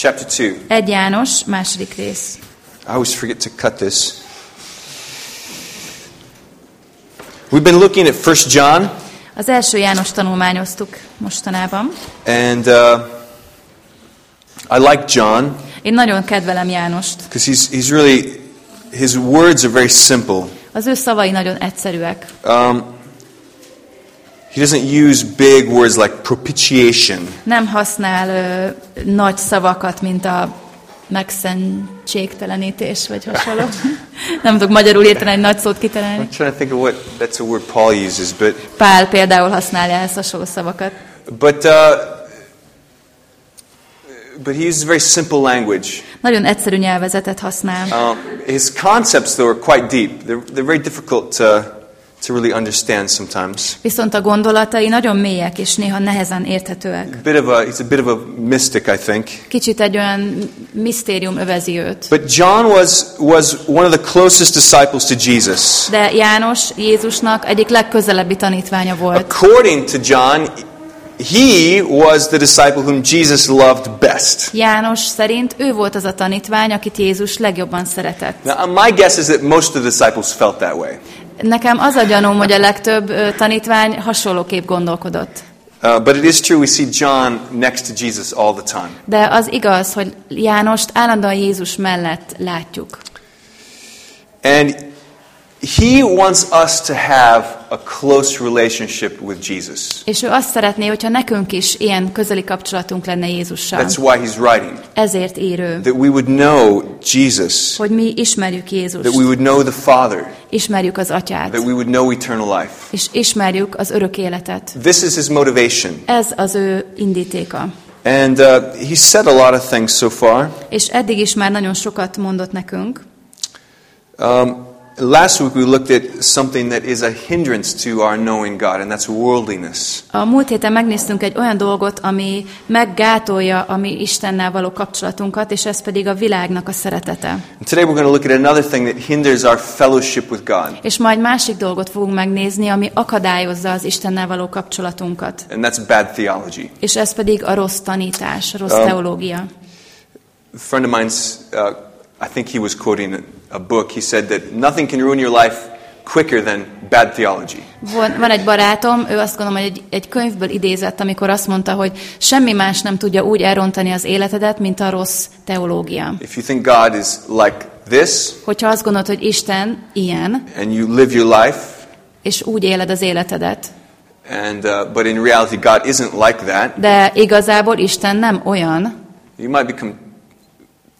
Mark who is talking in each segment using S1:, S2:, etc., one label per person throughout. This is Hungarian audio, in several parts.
S1: chapter 2.
S2: 1 János, második rész.
S1: I always forget to cut this. We've been looking at First John,
S2: Az első János tanulmányoztuk mostanában.
S1: and uh, I like John
S2: Én nagyon kedvelem Jánost.
S1: because he's, he's really, his words are very simple.
S2: Az ő szavai nagyon egyszerűek.
S1: Um, he doesn't use big words like propitiation
S2: Nem használ ö, nagy szavakat, mint a megszentségtelenítés, vagy hasonló. Nem tudok magyarul érteni egy nagy szót kiterelni.
S1: I'm trying to think of what that's a word Paul uses, but
S2: Pál például használja ezt hasonló szavakat.
S1: but uh, but he uses very simple language.
S2: Nagyon egyszerű nyelvezetet használ.
S1: Um, his concepts, though, are quite deep. They're they're very difficult to to really understand sometimes.
S2: Viszont a gondolatai nagyon mélyek, és néha nehezen érthetőek.
S1: Bit of a he's a bit of a mystic, I think.
S2: Kicsit egy olyan misztérium övezi őt.
S1: But John was was one of the closest disciples to Jesus.
S2: De János Jézusnak egyik legközelebbi tanítványa volt.
S1: According to John, he was the disciple whom Jesus loved best.
S2: János szerint ő volt az a tanítvány, akit Jézus legjobban szeretett.
S1: Now, my guess is that most of the disciples felt that way.
S2: Nekem az a gyanúm, hogy a legtöbb tanítvány hasonlóképp gondolkodott.
S1: Uh, but it is true, we see John next to Jesus all the time.
S2: De az igaz, hogy Jánost állandóan Jézus mellett látjuk.
S1: And he wants us to have a close relationship with Jesus.
S2: És ő azt szeretné, hogyha nekünk is ilyen közeli kapcsolatunk lenne Jézussal.
S1: That's why he's writing.
S2: Ezért ír ő,
S1: That we would know Jesus,
S2: hogy mi ismerjük
S1: that we
S2: Jézust,
S1: would know the Father,
S2: ismerjük az Atyát,
S1: that we would know eternal life.
S2: és ismerjük az örök életet.
S1: This is his motivation.
S2: Ez az ő indítéka.
S1: And uh, he said a lot of things so far.
S2: És eddig is már nagyon sokat mondott nekünk.
S1: Um, last week we looked at something that is a hindrance to our knowing God, and that's worldliness.
S2: A múlt héten megnéztünk egy olyan dolgot, ami meggátolja a mi Istennel való kapcsolatunkat, és ez pedig a világnak a szeretete.
S1: And today we're going to look at another thing that hinders our fellowship with God,
S2: És majd másik dolgot fogunk megnézni, ami akadályozza az Istennel való kapcsolatunkat.
S1: and that's bad theology.
S2: És ez pedig a rossz tanítás, a rossz
S1: Um,
S2: teológia.
S1: A friend of mine's, uh, I think he was quoting a, book. He said that nothing can ruin your life quicker than bad theology.
S2: Van, van egy barátom, ő azt gondolom, hogy egy, egy könyvből idézett, amikor azt mondta, hogy semmi más nem tudja úgy elrontani az életedet, mint a rossz teológia.
S1: If you think God is like this,
S2: Hogyha azt gondolod, hogy Isten ilyen,
S1: and you live your life,
S2: és úgy éled az életedet,
S1: and uh, but in reality God isn't like that,
S2: de igazából Isten nem olyan,
S1: you might become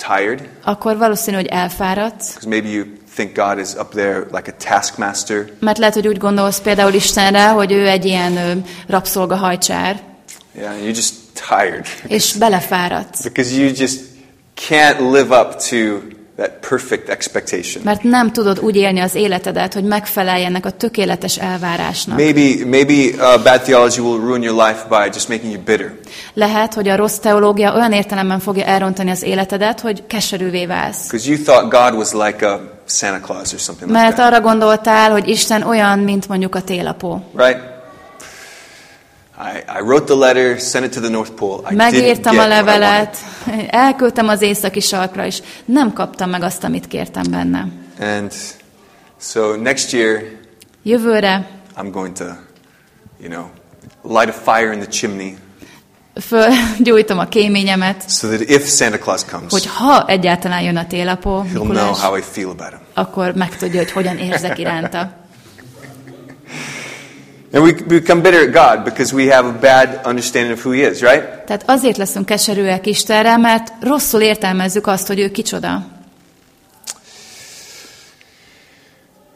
S1: tired?
S2: Akkor valószínű, hogy elfáradsz,
S1: because maybe you think God is up there like a taskmaster,
S2: mert lehet, hogy úgy gondolsz például Istenre, hogy ő egy ilyen rabszolgahajcsár,
S1: yeah, you're just tired.
S2: És belefáradsz,
S1: because you just can't live up to that perfect expectation.
S2: mert nem tudod úgy élni az életedet, hogy megfelelj ennek a tökéletes elvárásnak.
S1: Maybe, maybe uh, bad theology will ruin your life by just making you bitter.
S2: Lehet, hogy a rossz teológia olyan értelemben fogja elrontani az életedet, hogy keserűvé válsz.
S1: Because you thought God was like a Santa Claus or something like
S2: Mert
S1: that.
S2: arra gondoltál, hogy Isten olyan, mint mondjuk a télapó.
S1: Right? I, I wrote the letter, sent it to the North Pole. I didn't
S2: Megírtam
S1: get
S2: a levelet, elküldtem az északi sarkra, és nem kaptam meg azt, amit kértem benne.
S1: And so next year,
S2: Jövőre
S1: I'm going to, you know, light a fire in the chimney
S2: fölgyújtom a kéményemet,
S1: so that if Santa Claus comes,
S2: hogy ha egyáltalán jön a télapó,
S1: he'll know
S2: Mikulás,
S1: how I feel about him.
S2: akkor megtudja, hogy hogyan érzek iránta.
S1: And we become bitter at God because we have a bad understanding of who He is, right?
S2: Tehát azért leszünk keserűek Istenre, mert rosszul értelmezzük azt, hogy ő kicsoda.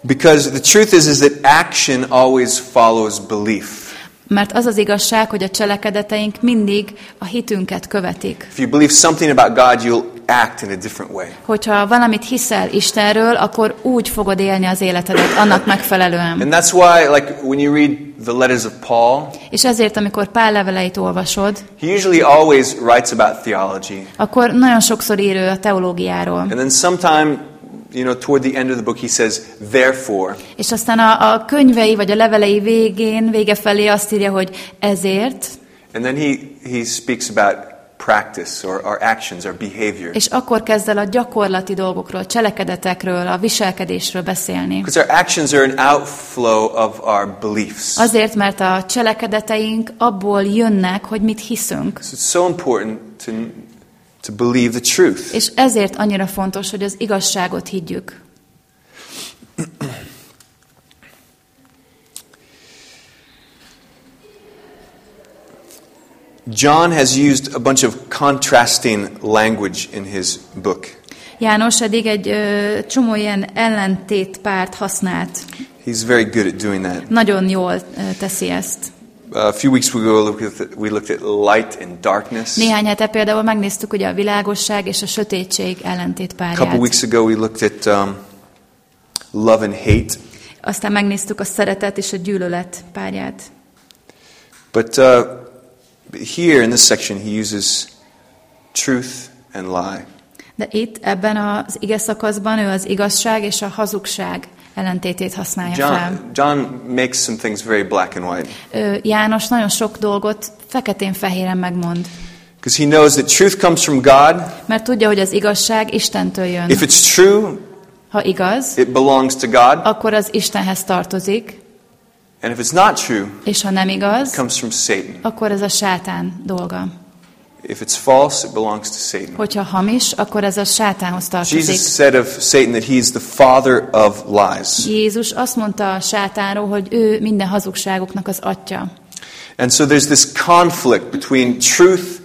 S1: Because the truth is, is that action always follows belief.
S2: Mert az az igazság, hogy a cselekedeteink mindig a hitünket követik.
S1: If you believe something about God, you'll act in a different way.
S2: Hogyha valamit hiszel Istenről, akkor úgy fogod élni az életedet, annak megfelelően.
S1: And that's why, like, when you read the letters of Paul,
S2: És ezért, amikor Pál leveleit olvasod,
S1: he usually always writes about theology.
S2: akkor nagyon sokszor ír ő a teológiáról.
S1: And then sometime, you know, toward the end of the book, he says, therefore.
S2: És aztán a, a könyvei vagy a levelei végén, vége felé azt írja, hogy ezért,
S1: And then he, he speaks about practice or our actions, our behavior.
S2: És akkor kezd el a gyakorlati dolgokról, cselekedetekről, a viselkedésről beszélni.
S1: Because our actions are an outflow of our beliefs.
S2: Azért, mert a cselekedeteink abból jönnek, hogy mit hiszünk.
S1: So it's so important to, to believe the truth.
S2: És ezért annyira fontos, hogy az igazságot higgyük.
S1: John has used a bunch of contrasting language in his book.
S2: János eddig egy ö, csomó ilyen ellentétpárt használt.
S1: He's very good at doing that.
S2: Nagyon jól ö, teszi ezt.
S1: a few weeks ago, we looked at- light and darkness.
S2: Néhány hete például megnéztük ugye a világosság és a sötétség
S1: A couple
S2: ellentétpárját.
S1: weeks ago, we looked at um, love and hate.
S2: Aztán megnéztük a szeretet és a gyűlölet párját.
S1: But uh, here in this section, he uses truth and lie.
S2: De itt ebben az ige szakaszban ő az igazság és a hazugság ellentétét használja fel.
S1: John, John makes some things very black and white
S2: Ő, János nagyon sok dolgot feketén-fehéren megmond,
S1: because he knows that truth comes from God.
S2: mert tudja, hogy az igazság Istentől jön.
S1: If it's true,
S2: Ha igaz,
S1: it belongs to God.
S2: akkor az Istenhez tartozik,
S1: And if it's not true,
S2: és ha nem
S1: it
S2: igaz,
S1: comes from Satan.
S2: akkor ez a sátán dolga.
S1: If it's false, it belongs to Satan.
S2: Hogyha hamis, akkor ez a sátánhoz
S1: Jesus
S2: tartozik.
S1: said of Satan that he's the father of lies.
S2: Jézus azt mondta a sátánról, hogy ő minden hazugságoknak az atya.
S1: And so there's this conflict between truth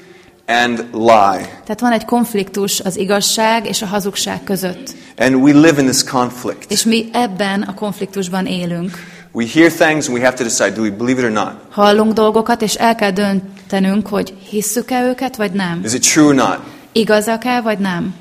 S1: and lie.
S2: Tehát van egy konfliktus az igazság és a hazugság között.
S1: And we live in this conflict.
S2: És mi ebben a konfliktusban élünk.
S1: We hear things and we have to decide do we believe it or not?
S2: Hallunk dolgokat, és el kell döntenünk, hogy hisszük-e őket, vagy nem.
S1: Is it true or not?
S2: Igazak-e, vagy nem.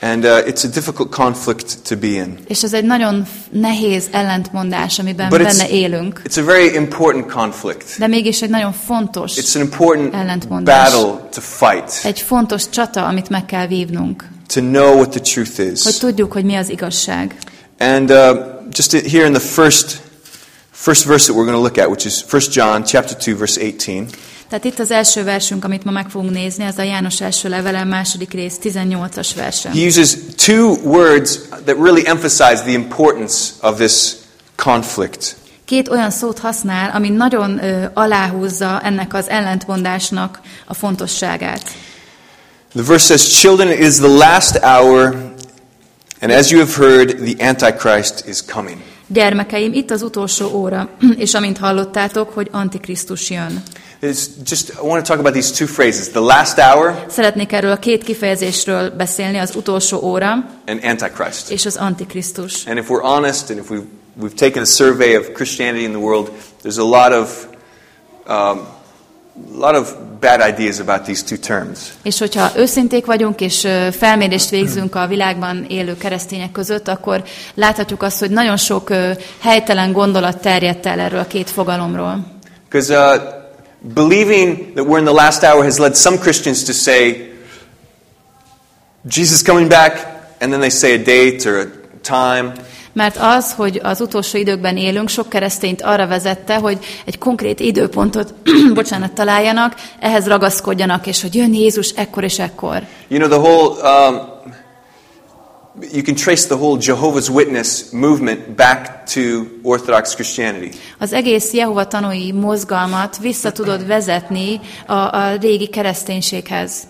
S1: And uh, it's a difficult conflict to be in.
S2: És ez egy nagyon nehéz ellentmondás, amiben
S1: But it's,
S2: benne élünk.
S1: it's a very important conflict.
S2: De mégis egy nagyon fontos,
S1: It's an important
S2: Ellentmondás.
S1: battle to fight,
S2: egy fontos csata, amit meg kell vívnunk.
S1: to know what the truth
S2: Hogy
S1: is.
S2: tudjuk, hogy mi az igazság.
S1: And uh, just here in the first, first verse that we're going to look at, which is 1 John chapter 2, verse 18.
S2: Tehát itt az első versünk, amit ma meg fogunk nézni, az a János első levele második rész 18-as verse.
S1: He uses two words that really emphasize the importance of this conflict.
S2: Két olyan szót használ, ami nagyon ö, aláhúzza ennek az ellentmondásnak a fontosságát.
S1: The verse says, Children, it is the last hour, and as you have heard, the Antichrist is coming.
S2: Gyermekeim, itt az utolsó óra, és amint hallottátok, hogy Antikrisztus jön.
S1: It's just, I want to talk about these two phrases the last hour
S2: Szeretnék erről a két kifejezésről beszélni, az utolsó óra
S1: and Antichrist.
S2: és az Antikrisztus.
S1: And if we're honest, and if we've, we've taken a survey of Christianity in the world, there's a lot of, um, lot of bad ideas about these two terms.
S2: És hogyha őszinték vagyunk, és felmérést végzünk a világban élő keresztények között, akkor láthatjuk azt, hogy nagyon sok helytelen gondolat terjedt el erről a két fogalomról.
S1: Because uh, believing that we're in the last hour has led some Christians to say, Jesus is coming back, and then they say a date or a time.
S2: Mert az, hogy az utolsó időkben élünk, sok keresztényt arra vezette, hogy egy konkrét időpontot, bocsánat, találjanak, ehhez ragaszkodjanak, és hogy jön Jézus ekkor és ekkor.
S1: You know, the whole, um, you can trace the whole Jehovah's Witness movement back to Orthodox Christianity.
S2: Az egész Jehova tanúi mozgalmat vissza tudod vezetni a, a régi kereszténységhez.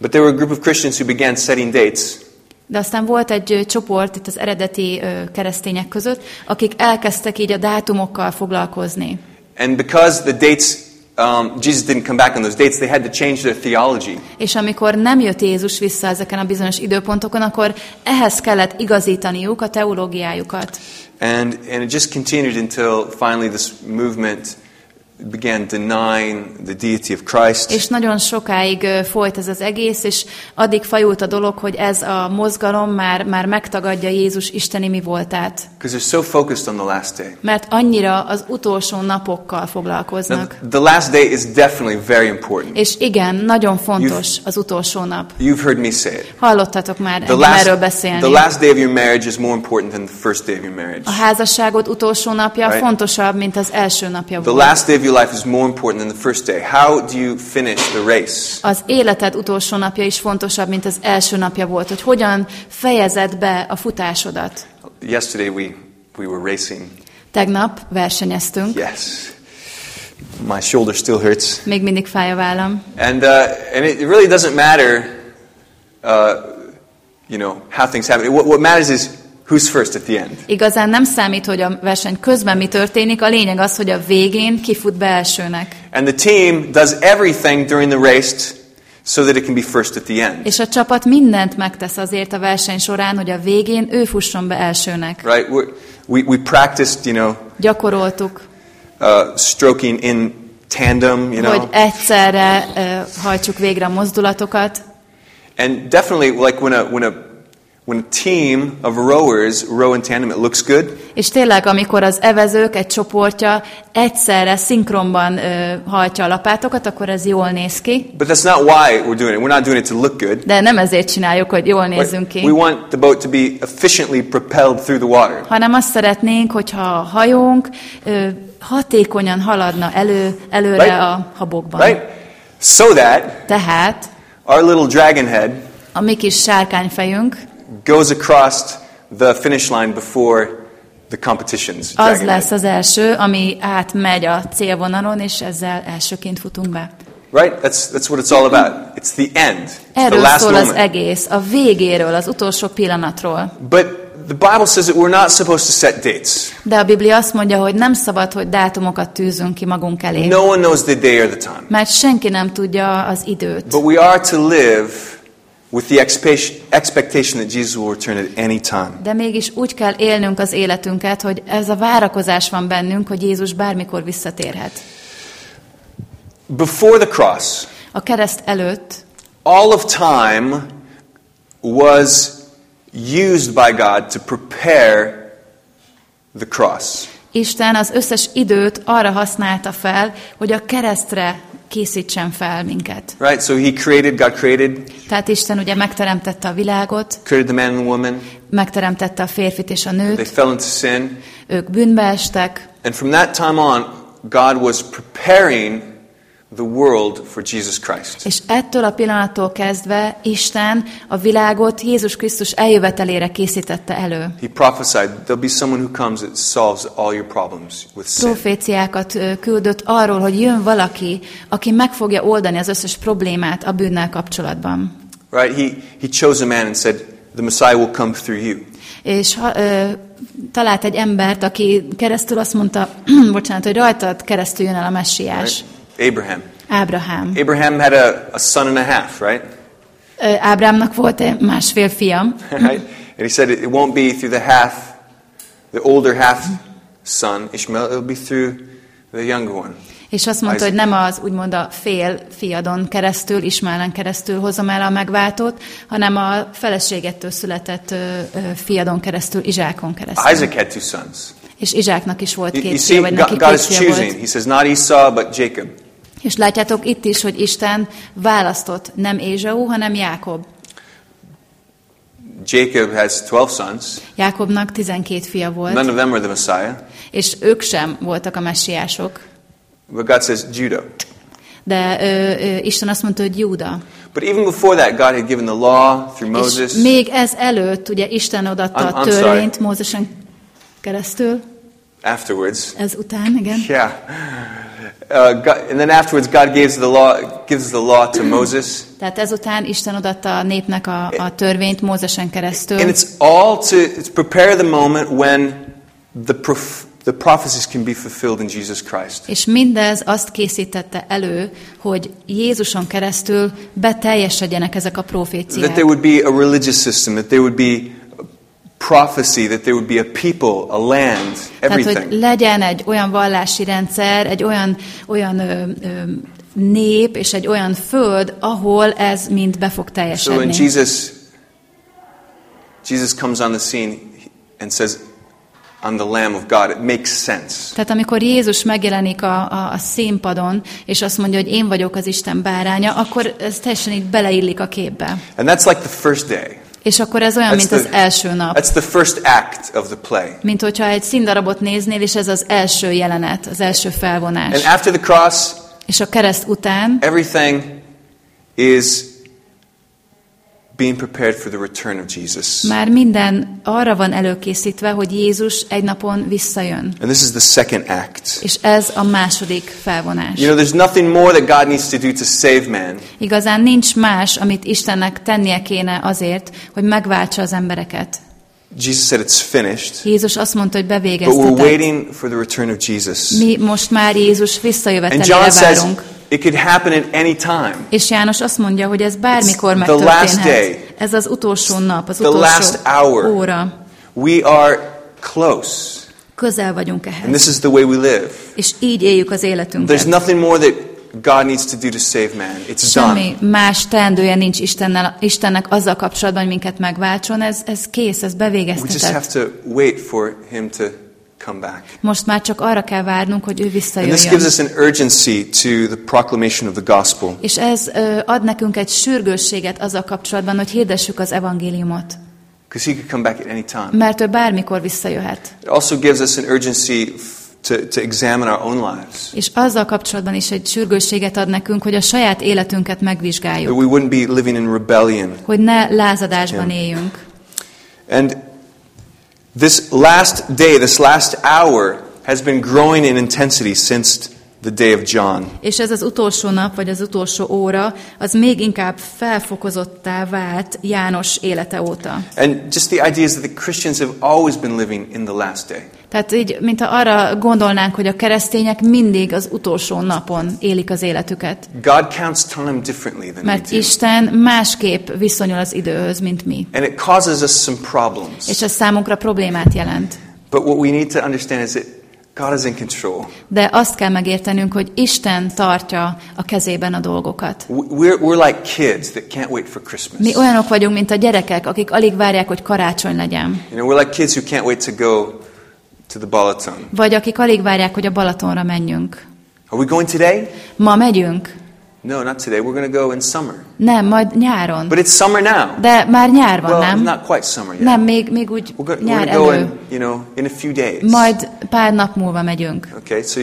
S1: But there were a group of Christians who began setting dates.
S2: De aztán volt egy csoport itt az eredeti keresztények között, akik elkezdtek így a dátumokkal foglalkozni.
S1: And because the dates, um, Jesus didn't come back on those dates, they had to change their theology.
S2: És amikor nem jött Jézus vissza ezeken a bizonyos időpontokon, akkor ehhez kellett igazítaniuk a teológiájukat.
S1: And, and it just continued until finally this movement began denying the deity of Christ.
S2: És nagyon sokáig folyt ez az egész, és addig fajult a dolog, hogy ez a mozgalom már, már megtagadja Jézus isteni mi voltát.
S1: Because they're so focused on the last day.
S2: Mert annyira az utolsó napokkal
S1: Now,
S2: foglalkoznak.
S1: the last day is definitely very important.
S2: És igen, nagyon fontos az utolsó nap.
S1: You've heard me say it.
S2: Hallottatok már
S1: The
S2: engem erről
S1: last,
S2: beszélni.
S1: the last day of your marriage is more important than the first day of your marriage.
S2: A házasságod utolsó napja
S1: Right.
S2: fontosabb, mint az első napja
S1: The
S2: volt.
S1: last day of your your life is more important than the first day. How do you finish the race?
S2: Az életed utolsó napja is fontosabb, mint az első napja volt, hogy hogyan fejezed be a futásodat.
S1: Yesterday we, we were racing.
S2: Tegnap versenyeztünk,
S1: Yes. My shoulder still hurts.
S2: még mindig fáj a vállam.
S1: And, uh, and it really doesn't matter, uh, you know, how things happen. What, what matters is who's first at the end.
S2: Igazán nem számít, hogy a verseny közben mi történik, a lényeg az, hogy a végén kifut be elsőnek.
S1: And the team does everything during the race so that it can be first at the end.
S2: És a csapat mindent megtesz azért a verseny során, hogy a végén ő fusson be elsőnek.
S1: Right? We're, we, we practiced, you know,
S2: Gyakoroltuk,
S1: uh, stroking in tandem, you know.
S2: hogy egyszerre uh, hajtsuk végre a mozdulatokat,
S1: And definitely, like when a, when a, when a team of rowers row in tandem, it looks good.
S2: és tényleg, amikor az evezők egy csoportja egyszerre, szinkronban uh, hajtja a lapátokat, akkor ez jól néz ki.
S1: But that's not why we're doing it. We're not doing it to look good.
S2: De nem ezért csináljuk, hogy jól nézzünk
S1: We
S2: ki,
S1: want the boat to be efficiently propelled through the water.
S2: hanem azt szeretnénk, hogyha a hajónk ö, hatékonyan haladna elő, előre
S1: Right.
S2: a habokban.
S1: Right? So that
S2: Tehát
S1: our little dragon head
S2: a mi kis sárkányfejünk
S1: goes across the finish line before the competition's
S2: az lesz az első, ami átmegy a célvonalon, és ezzel elsőként futunk be.
S1: Right? That's, that's what it's all about. It's the end. It's the
S2: Erről
S1: last
S2: szól az
S1: moment.
S2: egész, a végéről, az utolsó pillanatról.
S1: But the Bible says that we're not supposed to set dates.
S2: De a Biblia azt mondja, hogy nem szabad, hogy dátumokat tűzünk ki magunk elé.
S1: No one knows the day or the time.
S2: Mert senki nem tudja az időt.
S1: But we are to live with the expe- expectation that Jesus will return at any time.
S2: De mégis úgy kell élnünk az életünket, hogy ez a várakozás van bennünk, hogy Jézus bármikor visszatérhet.
S1: Before the cross,
S2: A kereszt előtt
S1: all of time was used by God to prepare the cross.
S2: Isten az összes időt arra használta fel, hogy a keresztre készítsen fel minket.
S1: Right? So he created, God created,
S2: Tehát Isten ugye megteremtette a világot,
S1: created the man and the woman.
S2: megteremtette a férfit és a
S1: They
S2: nőt,
S1: fell into sin.
S2: ők bűnbe estek,
S1: And from that time on, God was preparing the world for Jesus Christ.
S2: és ettől a pillanattól kezdve Isten a világot Jézus Krisztus eljövetelére készítette elő.
S1: He prophesied there'll be someone who comes that solves all your problems with sin.
S2: Proféciákat küldött arról, hogy jön valaki, aki meg fogja oldani az összes problémát a bűnnel kapcsolatban.
S1: Right? He, he chose a man and said, The Messiah will come through you.
S2: És ha, ö, talált egy embert, aki keresztül azt mondta, bocsánat, hogy rajtad keresztül jön el a messiás.
S1: Right? Abraham.
S2: Ábrahám.
S1: Abraham had a, a son and a half, right?
S2: Ábrámnak volt másfél fia,
S1: right? And he said it, won't be through the half, the older half son, Ishmael, it'll be through the younger one.
S2: és azt mondta,
S1: Isaac.
S2: hogy nem az úgymond a fél fiadon keresztül, Ismáelen keresztül hozom el a megváltót, hanem a feleségettől született ö, ö, fiadon keresztül, Izsákon keresztül.
S1: Isaac had two sons.
S2: És Izsáknak is volt
S1: You, you
S2: két
S1: see,
S2: fia, vagy neki
S1: God, God
S2: két
S1: is
S2: fia
S1: choosing.
S2: volt.
S1: He says, not Esau, but Jacob.
S2: És látjátok itt is, hogy Isten választott nem Ézsau, hanem Jákob.
S1: Jacob has 12 sons.
S2: Jákobnak 12 fia volt,
S1: None of them were the Messiah.
S2: és ők sem voltak a messiások.
S1: But God says, Judah.
S2: De ö, ö, Isten azt mondta, hogy Júda.
S1: But even before that, God had given the law through Moses.
S2: És még ez előtt, ugye Isten odatta
S1: I'm-
S2: a
S1: I'm
S2: törvényt Mózesen keresztül,
S1: Afterwards,
S2: ez után, igen.
S1: yeah. Uh, God, and then afterwards, God gives the law, gives the law to Moses.
S2: Tehát ezután Isten odatta a népnek a, a törvényt Mózesen keresztül.
S1: And it's all to it's prepare the moment when the, prof, the prophecies can be fulfilled in Jesus Christ.
S2: És mindez azt készítette elő, hogy Jézuson keresztül beteljesedjenek ezek a
S1: That
S2: proféciák.
S1: there would be a religious system, that there would be prophecy, that there would be a people, a land,
S2: Tehát, hogy
S1: everything.
S2: legyen egy olyan vallási rendszer, egy olyan, olyan ö, ö, nép és egy olyan föld, ahol ez mind be fog
S1: So when
S2: teljesedni.
S1: Jesus Jesus comes on the scene and says, I'm the Lamb of God, it makes sense.
S2: Tehát amikor Jézus megjelenik a, a, a színpadon, és azt mondja, hogy én vagyok az Isten báránya, akkor ez teljesen így beleillik a képbe.
S1: And that's like the first day.
S2: És akkor ez olyan,
S1: That's
S2: mint
S1: the-
S2: az első nap.
S1: That's the first act of the play.
S2: Mint hogyha egy színdarabot néznél, és ez az első jelenet, az első felvonás.
S1: And after the cross,
S2: És a kereszt után
S1: everything is being prepared for the return of Jesus.
S2: már minden arra van előkészítve, hogy Jézus egy napon visszajön.
S1: And this is the second act.
S2: És ez a második felvonás.
S1: You know, there's nothing more that God needs to do to save man
S2: Igazán nincs más, amit Istennek tennie kéne azért, hogy megváltsa az embereket.
S1: Jesus said it's finished,
S2: Jézus azt mondta, hogy
S1: but we're
S2: bevégeztetett.
S1: waiting for the return of Jesus.
S2: Mi most már Jézus visszajövetelére
S1: John says
S2: várunk.
S1: It could happen at any time.
S2: És János azt mondja, hogy ez bármikor
S1: It's the
S2: megtörténhet.
S1: day.
S2: Ez az utolsó nap, az
S1: The
S2: utolsó
S1: last hour.
S2: óra.
S1: We are close.
S2: Közel vagyunk
S1: And
S2: ehhez.
S1: this is the way we live.
S2: És így éljük az
S1: There's
S2: életünket.
S1: nothing more that God needs to do to save man. It's done.
S2: Semmi más teendője nincs Istennel, Istennek azzal kapcsolatban, hogy minket megváltson. Ez, ez kész, ez
S1: We just
S2: bevégeztetett.
S1: have to wait for him to come back.
S2: Most már csak arra kell várnunk, hogy ő
S1: And this
S2: visszajöjjön.
S1: gives us an urgency to the proclamation of the gospel.
S2: És ez ö, ad nekünk egy sürgősséget azzal kapcsolatban, hogy hirdessük az evangéliumot.
S1: Because he could come back at any time.
S2: Mert ő bármikor visszajöhet.
S1: It also gives us an urgency to, to examine our own lives.
S2: És azzal kapcsolatban is egy sürgősséget ad nekünk, hogy a saját életünket
S1: That
S2: megvizsgáljuk.
S1: we wouldn't be living in rebellion.
S2: Hogy ne lázadásban éljünk.
S1: And this last day, this last hour, has been growing in intensity since the day of John.
S2: És ez az utolsó nap, vagy az utolsó óra, az még inkább felfokozottá vált János élete óta.
S1: And just the idea is that the Christians have always been living in the last day.
S2: Tehát így, mint ha arra gondolnánk, hogy a keresztények mindig az utolsó napon élik az életüket.
S1: God counts time differently than we
S2: Mert
S1: do.
S2: Isten másképp viszonyul az időhöz, mint mi.
S1: And it causes us some problems.
S2: És ez számunkra problémát jelent.
S1: But what we need to understand is that God is in control.
S2: De azt kell megértenünk, hogy Isten tartja a kezében a dolgokat.
S1: We're, we're like kids that can't wait for Christmas.
S2: Mi olyanok vagyunk, mint a gyerekek, akik alig várják, hogy karácsony legyen.
S1: You know, we're like kids who can't wait to go to the Balaton.
S2: Vagy akik alig várják, hogy a Balatonra menjünk.
S1: Are we going today?
S2: Ma megyünk?
S1: No, not today. We're going to go in summer.
S2: Nem, majd nyáron.
S1: But it's summer now.
S2: De már nyár van,
S1: well,
S2: nem?
S1: not quite summer yet.
S2: Nem, még, még úgy
S1: We're, go- we're
S2: nyár
S1: going to go
S2: elő.
S1: in, you know, in a few days.
S2: Majd pár nap múlva megyünk.
S1: Okay, so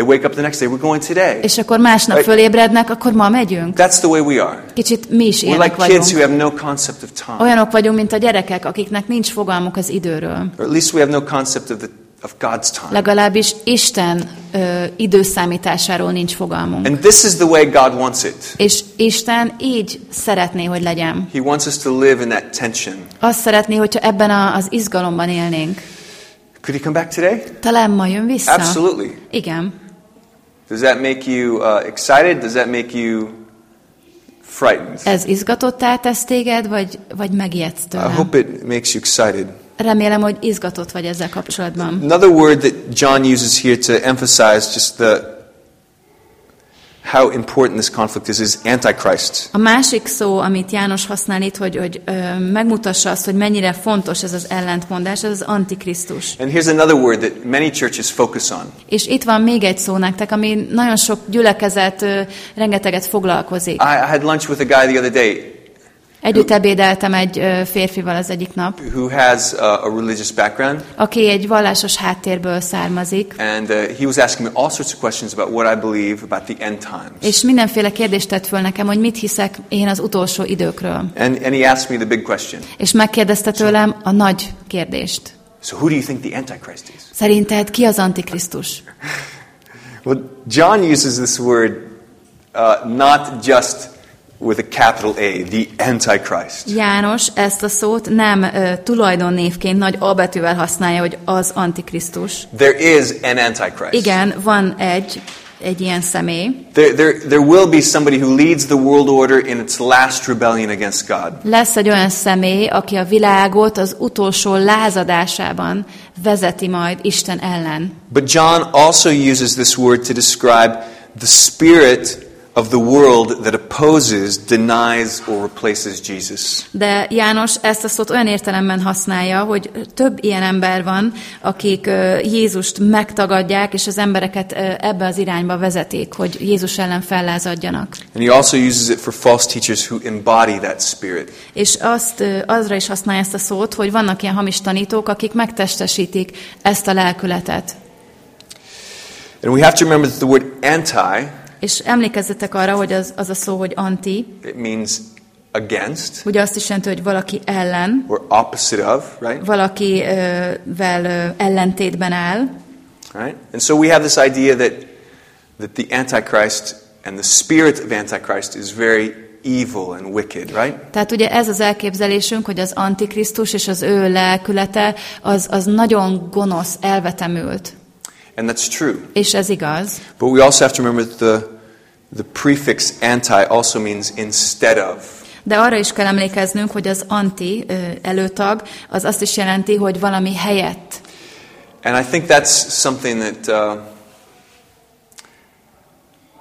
S1: they wake up the next day. We're going today.
S2: És akkor másnap
S1: Right.
S2: fölébrednek, akkor ma megyünk.
S1: That's the way we are.
S2: Kicsit mi is
S1: We're
S2: ilyenek
S1: like kids who
S2: vagyunk.
S1: have no concept of time.
S2: Olyanok vagyunk, mint a gyerekek, akiknek nincs fogalmuk az időről.
S1: Or at least we have no concept of, the, of God's time.
S2: Legalábbis Isten ö, időszámításáról nincs fogalmunk.
S1: And this is the way God wants it.
S2: És Isten így szeretné, hogy legyen.
S1: He wants us to live in that tension.
S2: Azt szeretné, hogyha ebben a, az izgalomban élnénk.
S1: Could he come back today?
S2: Talán ma jön vissza?
S1: Absolutely.
S2: Igen.
S1: Does that make you uh, excited? Does that make you frightened?
S2: Ez izgatottá tesz téged, vagy, vagy megijedsz
S1: I
S2: tőlem?
S1: hope it makes you excited.
S2: Remélem, hogy izgatott vagy ezzel kapcsolatban.
S1: Another word that John uses here to emphasize just the how important this conflict is is antichrist.
S2: A másik szó, amit János használ itt, hogy, hogy ö, megmutassa azt, hogy mennyire fontos ez az ellentmondás, ez az antikrisztus.
S1: And here's another word that many churches focus on.
S2: És itt van még egy szó nektek, ami nagyon sok gyülekezet ö, rengeteget foglalkozik.
S1: I, I had lunch with a guy the other day
S2: Együtt ebédeltem egy férfival az egyik nap,
S1: who has uh, a religious background,
S2: aki egy vallásos háttérből származik,
S1: and uh, he was asking me all sorts of questions about what I believe about the end times.
S2: és mindenféle kérdést tett föl nekem, hogy mit hiszek én az utolsó időkről.
S1: And, and he asked me the big question.
S2: És megkérdezte tőlem a nagy kérdést.
S1: So who do you think the Antichrist is?
S2: Szerinted ki az antikrisztus?
S1: Well, John uses this word uh, not just with a capital A, the Antichrist.
S2: János ezt a szót nem ö, tulajdonnévként nagy A betűvel használja, hogy az antikrisztus.
S1: There is an Antichrist.
S2: Igen, van egy, egy ilyen személy.
S1: There, there, there will be somebody who leads the world order in its last rebellion against God.
S2: Lesz egy olyan személy, aki a világot az utolsó lázadásában vezeti majd Isten ellen.
S1: But John also uses this word to describe the spirit of the world that opposes, denies, or replaces Jesus.
S2: De János ezt a szót olyan értelemben használja, hogy több ilyen ember van, akik Jézust megtagadják, és az embereket ebbe az irányba vezetik, hogy Jézus ellen fellázadjanak.
S1: And he also uses it for false teachers who embody that spirit.
S2: És azt, azra is használja ezt a szót, hogy vannak ilyen hamis tanítók, akik megtestesítik ezt a lelkületet.
S1: And we have to remember that the word anti,
S2: És emlékezzetek arra, hogy az, az a szó, hogy anti,
S1: it means against
S2: ugye azt is jelenti, hogy valaki ellen,
S1: or opposite of, right?
S2: valakivel ellentétben áll.
S1: Right? And so we have this idea that, that the Antichrist and the spirit of Antichrist is very evil and wicked, right?
S2: Tehát ugye ez az elképzelésünk, hogy az Antikrisztus és az ő lelkülete az, az nagyon gonosz, elvetemült.
S1: And that's true.
S2: És ez igaz.
S1: But we also have to remember that the, the prefix anti also means instead of.
S2: De arra is kell emlékeznünk, hogy az anti előtag az azt is jelenti, hogy valami helyett.
S1: And I think that's something that uh,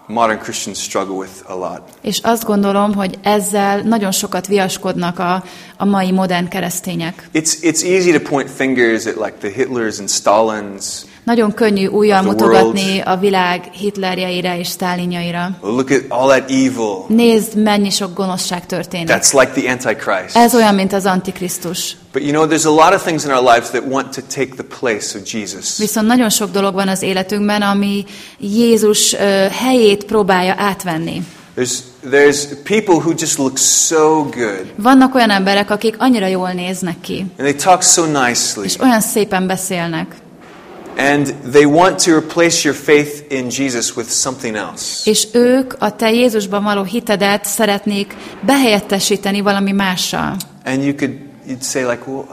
S1: modern Christians struggle with a lot.
S2: És azt gondolom, hogy ezzel nagyon sokat viaskodnak a, a mai modern keresztények.
S1: It's, it's easy to point fingers at like the Hitlers and Stalins.
S2: Nagyon könnyű újjal mutogatni a világ Hitlerjeire és Stálinjaira.
S1: Look at all that evil.
S2: Nézd, mennyi sok gonoszság történik.
S1: That's like the Antichrist.
S2: Ez olyan, mint az Antikrisztus.
S1: But you know, there's a lot of things in our lives that want to take the place of Jesus.
S2: Viszont nagyon sok dolog van az életünkben, ami Jézus ö, helyét próbálja átvenni.
S1: There's, there's people who just look so good
S2: Vannak olyan emberek, akik annyira jól néznek ki,
S1: and they talk so nicely
S2: és olyan szépen beszélnek,
S1: and they want to replace your faith in Jesus with something else.
S2: és ők a te Jézusban való hitedet szeretnék behelyettesíteni valami mással.
S1: And you could you'd say like, well,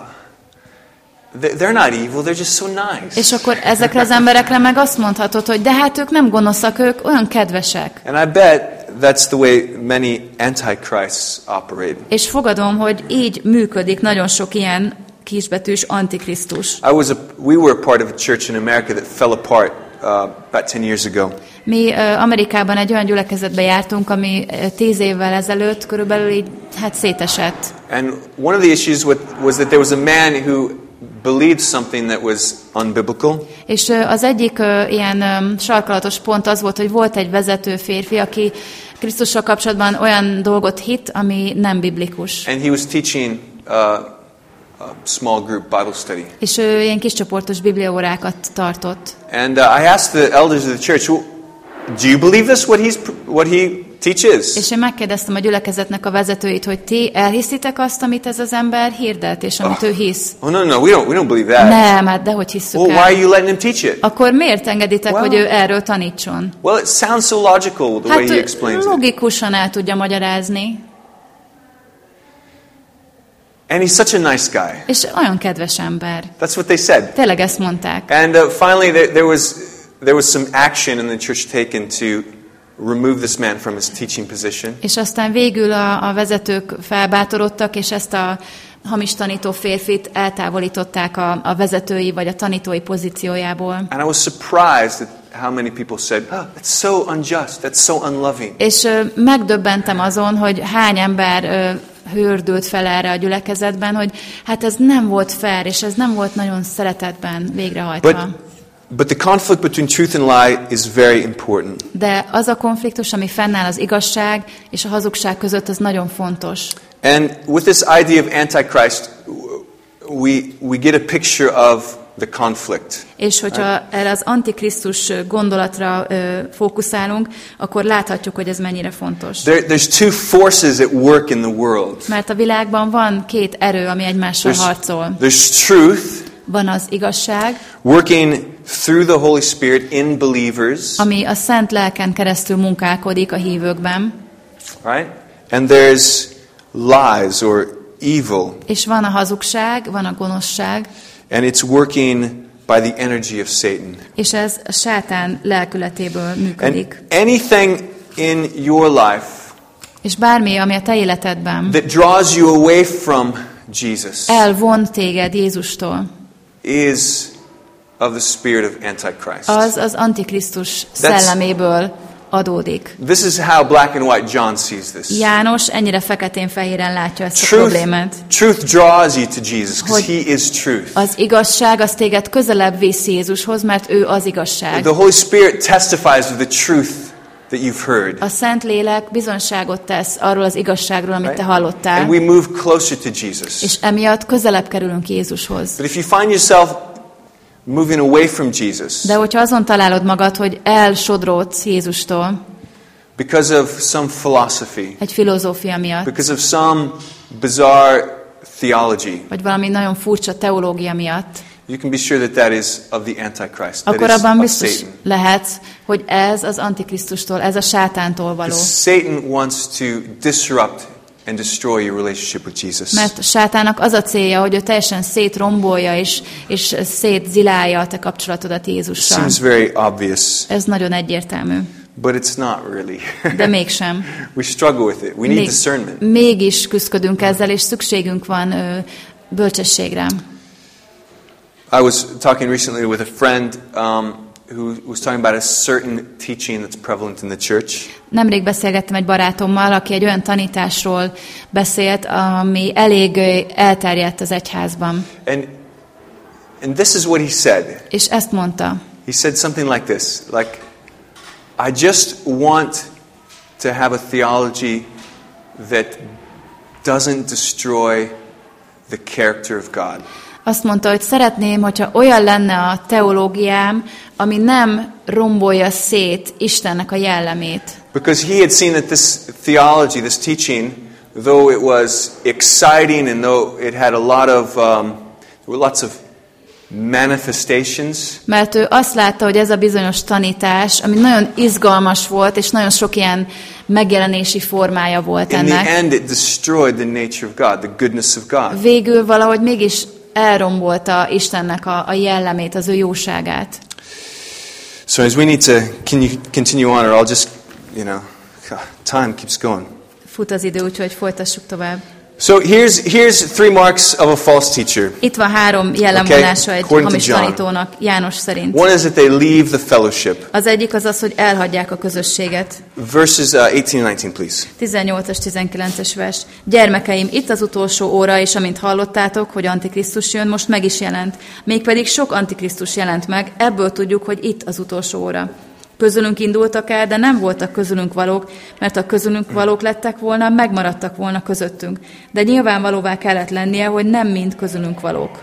S1: they- they're not evil. They're just so nice.
S2: És akkor ezekre az emberekre meg azt mondhatod, hogy de hát ők nem gonoszak, ők olyan kedvesek.
S1: And I bet that's the way many antichrists operate.
S2: És fogadom, hogy így működik nagyon sok ilyen kisbetűs antikrisztus.
S1: I was a, we were a part of a church in America that fell apart uh, about 10 years ago.
S2: Mi ö, Amerikában egy olyan gyülekezetbe jártunk, ami ö, tíz évvel ezelőtt körülbelül így hát szétesett.
S1: And one of the issues with, was that there was a man who believed something that was unbiblical.
S2: És ö, az egyik ö, ilyen ö, sarkalatos pont az volt, hogy volt egy vezető férfi, aki Krisztussal kapcsolatban olyan dolgot hitt, ami nem biblikus.
S1: And he was teaching uh, small group Bible study.
S2: És ő ilyen kiscsoportos bibliaórákat tartott.
S1: And uh, I asked the elders of the church, well, do you believe this, what, he's, what he teaches?
S2: És én megkérdeztem a gyülekezetnek a vezetőit, hogy ti elhiszitek azt, amit ez az ember hirdet, és amit ő hisz.
S1: Oh, no, no, we don't, we don't believe that.
S2: Nem, hát dehogy hisszük
S1: Well, why are
S2: el.
S1: you letting him teach it?
S2: Akkor miért engeditek,
S1: Well-
S2: hogy ő erről tanítson?
S1: Well, it sounds so logical the way
S2: Hát
S1: he
S2: ő
S1: explains it.
S2: logikusan el tudja magyarázni,
S1: And he's such a nice guy.
S2: és olyan kedves ember.
S1: That's what they said.
S2: Tényleg ezt mondták.
S1: And uh, finally, there, there, was, there was some action in the church taken to remove this man from his teaching position.
S2: És aztán végül a, a vezetők felbátorodtak, és ezt a hamis tanító férfit eltávolították a, a vezetői vagy a tanítói pozíciójából.
S1: And I was surprised at how many people said, oh, that's so unjust, that's so unloving.
S2: És ö, megdöbbentem azon, hogy hány ember ö, hördült fel erre a gyülekezetben, hogy hát ez nem volt fair, és ez nem volt nagyon szeretetben végrehajtva.
S1: But, but the conflict between truth and lie is very important.
S2: De az a konfliktus, ami fennáll az igazság és a hazugság között, az nagyon fontos.
S1: And with this idea of Antichrist, we, we get a picture of the conflict.
S2: És hogyha erre az antikrisztus gondolatra ö, fókuszálunk, akkor láthatjuk, hogy ez mennyire fontos.
S1: There, there's two forces at work in the world.
S2: Mert a világban van két erő, ami egymással
S1: There's,
S2: harcol.
S1: there's truth
S2: Van az igazság,
S1: working through the Holy Spirit in believers,
S2: ami a szent lelken keresztül munkálkodik a hívőkben,
S1: right? And there's lies or evil,
S2: és van a hazugság, van a gonoszság,
S1: and it's working by the energy of Satan.
S2: és ez a sátán lelkületéből működik.
S1: And anything in your life
S2: És bármi, ami a te életedben
S1: that draws you away from Jesus
S2: elvon téged Jézustól,
S1: is of the spirit of Antichrist.
S2: az az antikrisztus szelleméből adódik.
S1: This is how black and white John sees this.
S2: János ennyire feketén-fehéren látja ezt a
S1: Truth,
S2: problémát.
S1: truth draws you to Jesus because he is truth.
S2: Az igazság az téged közelebb visz Jézushoz, mert ő az igazság.
S1: The Holy Spirit testifies of the truth that you've heard.
S2: A Szent Lélek bizonságot tesz arról az igazságról, amit te
S1: And
S2: hallottál,
S1: we move closer to Jesus.
S2: és emiatt közelebb kerülünk Jézushoz.
S1: But if you find yourself moving away from Jesus
S2: De hogyha azon találod magad, hogy elsodródsz Jézustól
S1: because of some philosophy,
S2: egy filozófia miatt,
S1: because of some bizarre theology,
S2: vagy valami nagyon furcsa teológia miatt,
S1: you can be sure that that is of the Antichrist,
S2: akkor abban biztos
S1: Satan.
S2: lehetsz, hogy ez az Antikrisztustól, ez a sátántól való.
S1: Satan wants to disrupt and destroy your relationship with Jesus.
S2: Mert sátának az a célja, hogy ő teljesen szétrombolja és, és szétzilálja a te kapcsolatodat Jézussal.
S1: Seems very obvious,
S2: Ez nagyon egyértelmű,
S1: but it's not really.
S2: de mégsem.
S1: we struggle with it. We need
S2: Még,
S1: discernment.
S2: mégis küzdködünk ezzel, és szükségünk van ö, bölcsességre.
S1: I was talking recently with a friend um, who was talking about a certain teaching that's prevalent in the church.
S2: Nemrég beszélgettem egy barátommal, aki egy olyan tanításról beszélt, ami elég elterjedt az egyházban.
S1: And, and this is what he said.
S2: És ezt mondta.
S1: He said something like this like, I just want to have a theology that doesn't destroy the character of God.
S2: Azt mondta, hogy szeretném, hogyha olyan lenne a teológiám, ami nem rombolja szét Istennek a jellemét.
S1: Because he had seen that this theology, this teaching, though it was exciting and though it had a lot of, um, there were lots of manifestations,
S2: Mert ő azt látta, hogy ez a bizonyos tanítás, ami nagyon izgalmas volt, és nagyon sok ilyen megjelenési formája volt
S1: in the
S2: ennek,
S1: end it destroyed the nature of God, the goodness of God.
S2: végül valahogy mégis elrombolta Istennek a, a jellemét, az ő jóságát.
S1: So as we need to can continue on, or I'll just, you know, time keeps going.
S2: Fut az idő, úgyhogy folytassuk tovább.
S1: So here's here's three marks of a false teacher.
S2: Itt van három jellemvonása egy
S1: according
S2: hamis tanítónak, János szerint.
S1: One is that they leave the fellowship.
S2: Az egyik az az, hogy elhagyják a közösséget.
S1: Verses uh, 18 and 19, please.
S2: 18-as, 19-es vers. Gyermekeim, itt az utolsó óra, és amint hallottátok, hogy Antikrisztus jön, most meg is jelent. Mégpedig sok Antikrisztus jelent meg, ebből tudjuk, hogy itt az utolsó óra. Közülünk indultak el, de nem voltak közülünk valók, mert a közülünk valók lettek volna, megmaradtak volna közöttünk. De nyilvánvalóvá kellett lennie, hogy nem mind közülünk valók.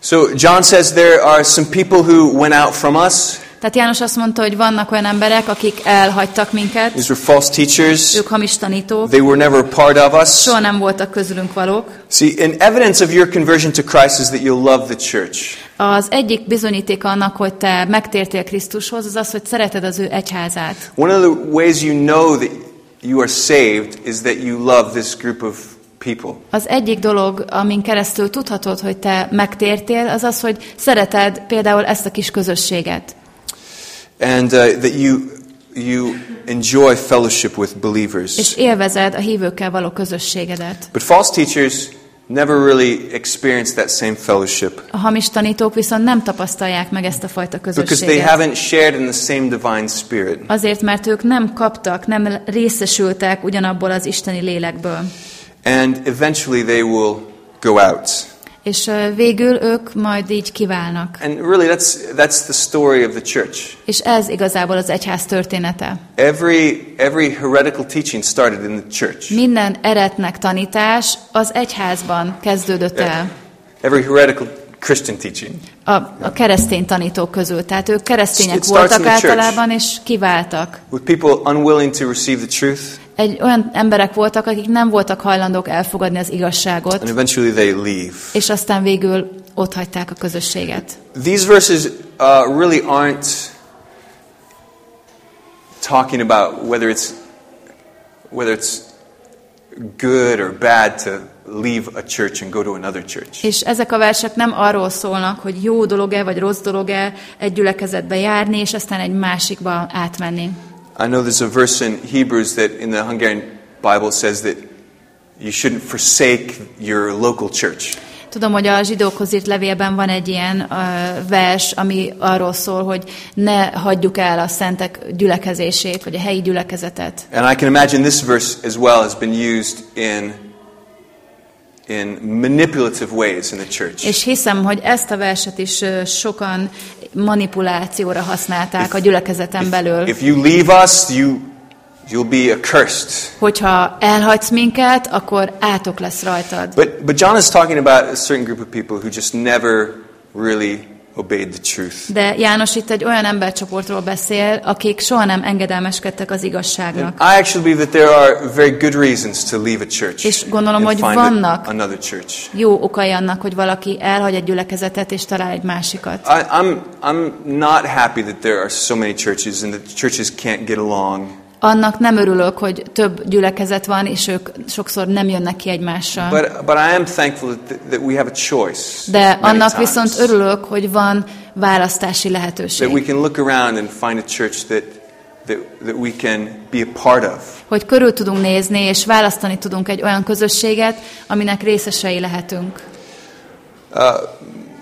S1: So John says there are some people who went out from us.
S2: Tehát János azt mondta, hogy vannak olyan emberek, akik elhagytak minket,
S1: These were false teachers.
S2: ők hamis tanítók,
S1: They were never part of us.
S2: soha nem voltak közülünk valók.
S1: See, an evidence of your conversion to Christ is that you'll love the church.
S2: Az egyik bizonyíték annak, hogy te megtértél Krisztushoz, az az, hogy szereted az ő egyházát.
S1: One of the ways you know that you are saved is that you love this group of people.
S2: Az egyik dolog, amin keresztül tudhatod, hogy te megtértél, az az, hogy szereted például ezt a kis közösséget.
S1: And uh, that you, you enjoy fellowship with believers.
S2: És élvezed a hívőkkel való közösségedet.
S1: But false teachers never really experience that same fellowship
S2: A hamis tanítók viszont nem tapasztalják meg ezt a fajta
S1: because they
S2: közösséget.
S1: haven't shared in the same divine spirit.
S2: Azért, mert ők nem kaptak, nem részesültek ugyanabból az isteni lélekből.
S1: And eventually they will go out.
S2: És végül ők majd így kiválnak.
S1: And really, that's, that's the story of the church.
S2: És ez igazából az egyház története.
S1: Every, every heretical teaching started in the church.
S2: Minden eretnek tanítás az egyházban kezdődött el.
S1: Every heretical Christian teaching.
S2: A, a keresztény tanítók közül. Tehát ők keresztények voltak általában, és kiváltak.
S1: With people unwilling to receive the truth,
S2: Egy olyan emberek voltak, akik nem voltak hajlandók elfogadni az
S1: and
S2: igazságot,
S1: eventually they leave.
S2: és aztán végül ott hagyták a közösséget.
S1: These verses uh, really aren't talking about whether it's whether it's good or bad to leave a church and go to another church.
S2: És ezek a versek nem arról szólnak, hogy jó dolog-e vagy rossz dolog-e egy gyülekezetbe járni, és aztán egy másikba átmenni.
S1: I know there's a verse in Hebrews that in the Hungarian Bible says that you shouldn't forsake your local church.
S2: Tudom, hogy a zsidókhoz írt levélben van egy ilyen uh, vers, ami arról szól, hogy ne hagyjuk el a szentek gyülekezését, vagy a helyi gyülekezetet.
S1: And I can imagine this verse as well has been used in in manipulative ways in the church.
S2: És hiszem, hogy ezt a verset is sokan manipulációra használták a gyülekezeten belül.
S1: If you leave us, you you'll be accursed.
S2: Hogyha elhagysz minket, akkor átok lesz rajtad.
S1: But but John is talking about a certain group of people who just never really obeyed the truth.
S2: De János itt egy olyan embercsoportról beszél, akik soha nem engedelmeskedtek az
S1: And
S2: igazságnak.
S1: I actually believe that there are very good reasons to leave a church
S2: És gondolom,
S1: and
S2: hogy
S1: find
S2: vannak-
S1: another church.
S2: Jó okai annak, hogy valaki elhagy egy gyülekezetet és talál egy másikat.
S1: I, I'm I'm not happy that there are so many churches and that churches can't get along.
S2: Annak nem örülök, hogy több gyülekezet van, és ők sokszor nem jönnek ki egymással.
S1: But but I am thankful that, we have a choice.
S2: De annak
S1: times.
S2: viszont örülök, hogy van választási
S1: that we
S2: lehetőség.
S1: can look around and find a church that, that, that we can be a part of.
S2: Hogy körül tudunk nézni, és választani tudunk egy olyan közösséget, aminek részesei lehetünk.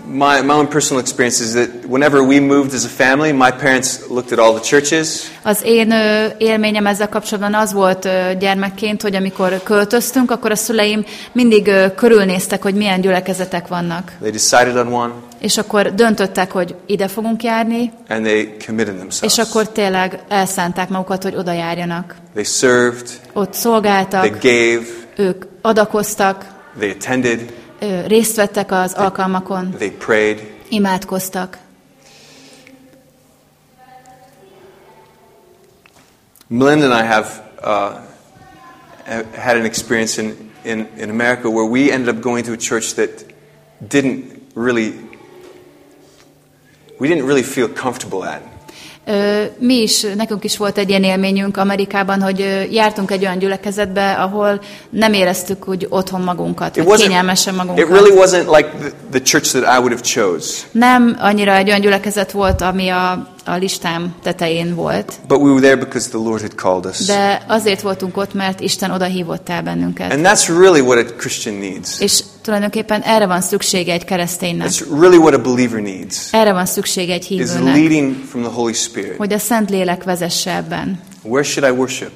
S1: My, my own personal experience is that whenever we moved as a family, my parents looked at all the churches
S2: Az én ö, élményem ezzel kapcsolatban az volt ö, gyermekként, hogy amikor költöztünk, akkor a szüleim mindig ö, körülnéztek, hogy milyen gyülekezetek vannak.
S1: they decided on one,
S2: És akkor döntöttek, hogy ide fogunk járni,
S1: and they committed themselves.
S2: és akkor tényleg elszánták magukat, hogy oda járjanak.
S1: They served,
S2: Ott
S1: they
S2: szolgáltak,
S1: gave,
S2: ők adakoztak,
S1: they attended,
S2: részt vettek az alkalmakon,
S1: they prayed.
S2: imádkoztak.
S1: Melinda and I have uh, had an experience in, in, in America where we ended up going to a church that didn't really, we didn't really feel comfortable at.
S2: Mi is, nekünk is volt egy ilyen élményünk Amerikában, hogy jártunk egy olyan gyülekezetbe, ahol nem éreztük úgy otthon magunkat,
S1: It
S2: kényelmesen
S1: it
S2: magunkat.
S1: really wasn't like the, the church that I would have chose.
S2: Nem annyira egy olyan gyülekezet volt, ami a, a listám tetején volt,
S1: But we were there because the Lord had called us.
S2: de azért voltunk ott, mert Isten oda hívott el bennünket.
S1: And that's really what a Christian needs.
S2: És tulajdonképpen erre van szüksége egy kereszténynek.
S1: That's really what a believer needs.
S2: Erre van szüksége egy
S1: Is
S2: hívőnek,
S1: leading from the Holy Spirit.
S2: hogy a Szent Lélek vezesse ebben.
S1: Where should I worship?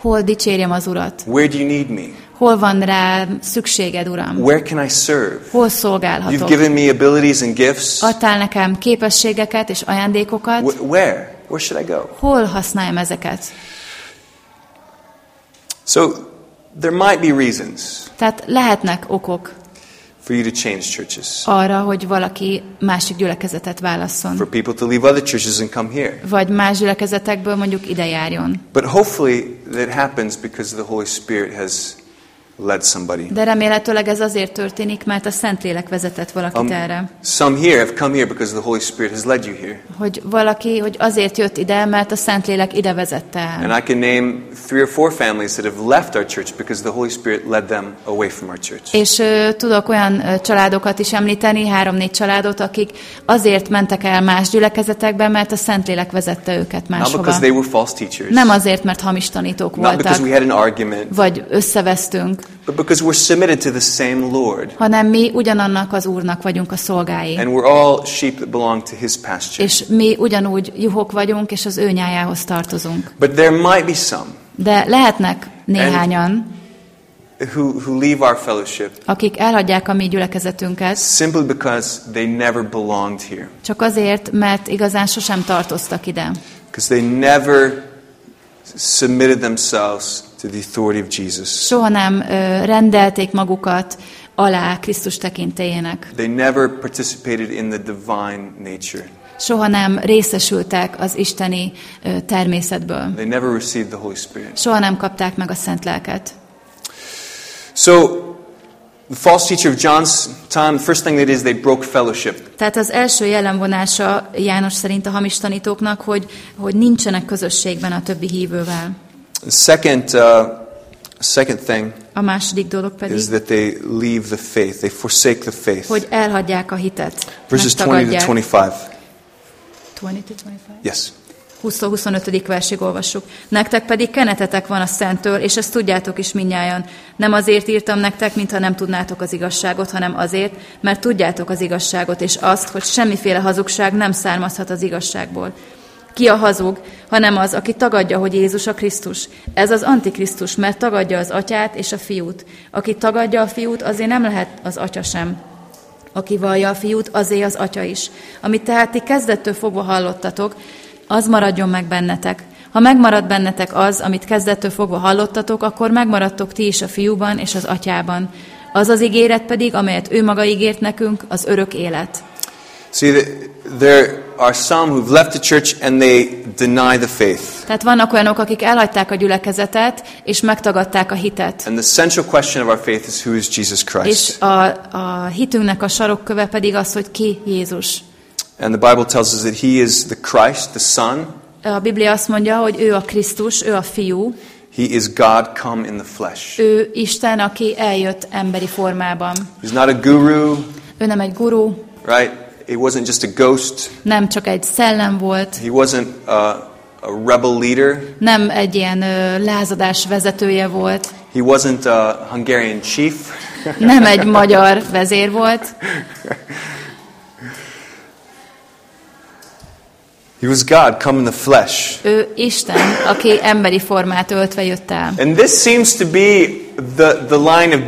S2: Hol dicsérjem az Urat?
S1: Where do you need me?
S2: Hol van rá szükséged, Uram?
S1: Where can I serve?
S2: Hol
S1: You've
S2: szolgálhatok?
S1: given me abilities and gifts.
S2: Adtál nekem képességeket és ajándékokat.
S1: Wh- Where? Where should I go?
S2: Hol használjam ezeket?
S1: So there might be reasons
S2: Tehát lehetnek okok
S1: for you to change churches,
S2: arra, hogy valaki másik gyülekezetet válasszon.
S1: for people to leave other churches and come here.
S2: Vagy más gyülekezetekből mondjuk ide járjon.
S1: But hopefully that happens because the Holy Spirit has led somebody.
S2: De remélhetőleg ez azért történik, mert a Szentlélek vezetett valakit
S1: Um,
S2: erre.
S1: some here have come here because the Holy Spirit has led you here.
S2: Hogy valaki, hogy azért jött ide, mert a Szentlélek ide vezette el.
S1: And I can name three or four families that have left our church because the Holy Spirit led them away from our church.
S2: És tudok olyan családokat is említeni, három-négy családot, akik azért mentek el más gyülekezetekbe, mert a Szentlélek vezette őket
S1: Not
S2: máshova.
S1: because they were false teachers,
S2: Nem azért, mert hamis tanítók
S1: not because we
S2: voltak,
S1: had an argument,
S2: vagy összevesztünk,
S1: but because we're submitted to the same Lord.
S2: hanem mi ugyanannak az Úrnak vagyunk a szolgái.
S1: And we're all sheep that belong to his pasture.
S2: És mi ugyanúgy juhok vagyunk, és az ő nyájához tartozunk.
S1: But there might be some
S2: De lehetnek néhányan,
S1: who, who leave our fellowship
S2: akik elhagyják a mi gyülekezetünket,
S1: simply because they never belonged here.
S2: csak azért, mert igazán sosem tartoztak ide.
S1: Because they never submitted themselves to the authority of Jesus.
S2: Soha nem rendelték magukat alá Krisztus tekintélyének.
S1: They never participated in the divine nature.
S2: Soha nem részesültek az isteni természetből.
S1: They never received the Holy Spirit.
S2: Soha nem kapták meg a szent lelket.
S1: So, the false teacher of John's time, the first thing they did is they broke fellowship.
S2: Tehát az első jellemvonása János szerint a hamis tanítóknak, hogy, hogy nincsenek közösségben a többi hívővel.
S1: The second, uh, second thing
S2: A második dolog pedig,
S1: is that they leave the faith. They forsake the faith.
S2: hogy elhagyják a hitet.
S1: Verses 20 to
S2: megtagadják.
S1: 25.
S2: 20 to 25.
S1: Yes.
S2: 20-25. versig olvassuk. Nektek pedig kenetetek van a Szenttől, és ezt tudjátok is minnyáján. Nem azért írtam nektek, mintha nem tudnátok az igazságot, hanem azért, mert tudjátok az igazságot, és azt, hogy semmiféle hazugság nem származhat az igazságból. Ki a hazug, hanem az, aki tagadja, hogy Jézus a Krisztus. Ez az Antikrisztus, mert tagadja az atyát és a fiút. Aki tagadja a fiút, azért nem lehet az atya sem. Aki vallja a fiút, azért az atya is. Amit tehát ti kezdettől fogva hallottatok, az maradjon meg bennetek. Ha megmarad bennetek az, amit kezdettől fogva hallottatok, akkor megmaradtok ti is a fiúban és az atyában. Az az ígéret pedig, amelyet ő maga ígért nekünk, az örök élet.
S1: See, there are some who've left the church and they deny the faith.
S2: Tehát vannak olyanok, akik elhagyták a gyülekezetet, és megtagadták a hitet.
S1: And the central question of our faith is who is Jesus
S2: És
S1: Christ?
S2: a, a hitünknek a sarokköve pedig az, hogy ki Jézus.
S1: And the Bible tells us that he is the Christ, the Son.
S2: A Biblia azt mondja, hogy ő a Krisztus, ő a fiú,
S1: He is God come in the flesh.
S2: ő Isten, aki eljött emberi formában.
S1: He's not a guru,
S2: Ő nem egy guru,
S1: right? He wasn't just a ghost.
S2: nem csak egy szellem volt,
S1: He wasn't a, a rebel leader.
S2: nem egy ilyen ö, lázadás vezetője volt,
S1: He wasn't a Hungarian chief.
S2: nem egy magyar vezér volt,
S1: He was God come in the flesh.
S2: ő Isten, aki emberi formát öltve jött el.
S1: And this seems to be the, the line of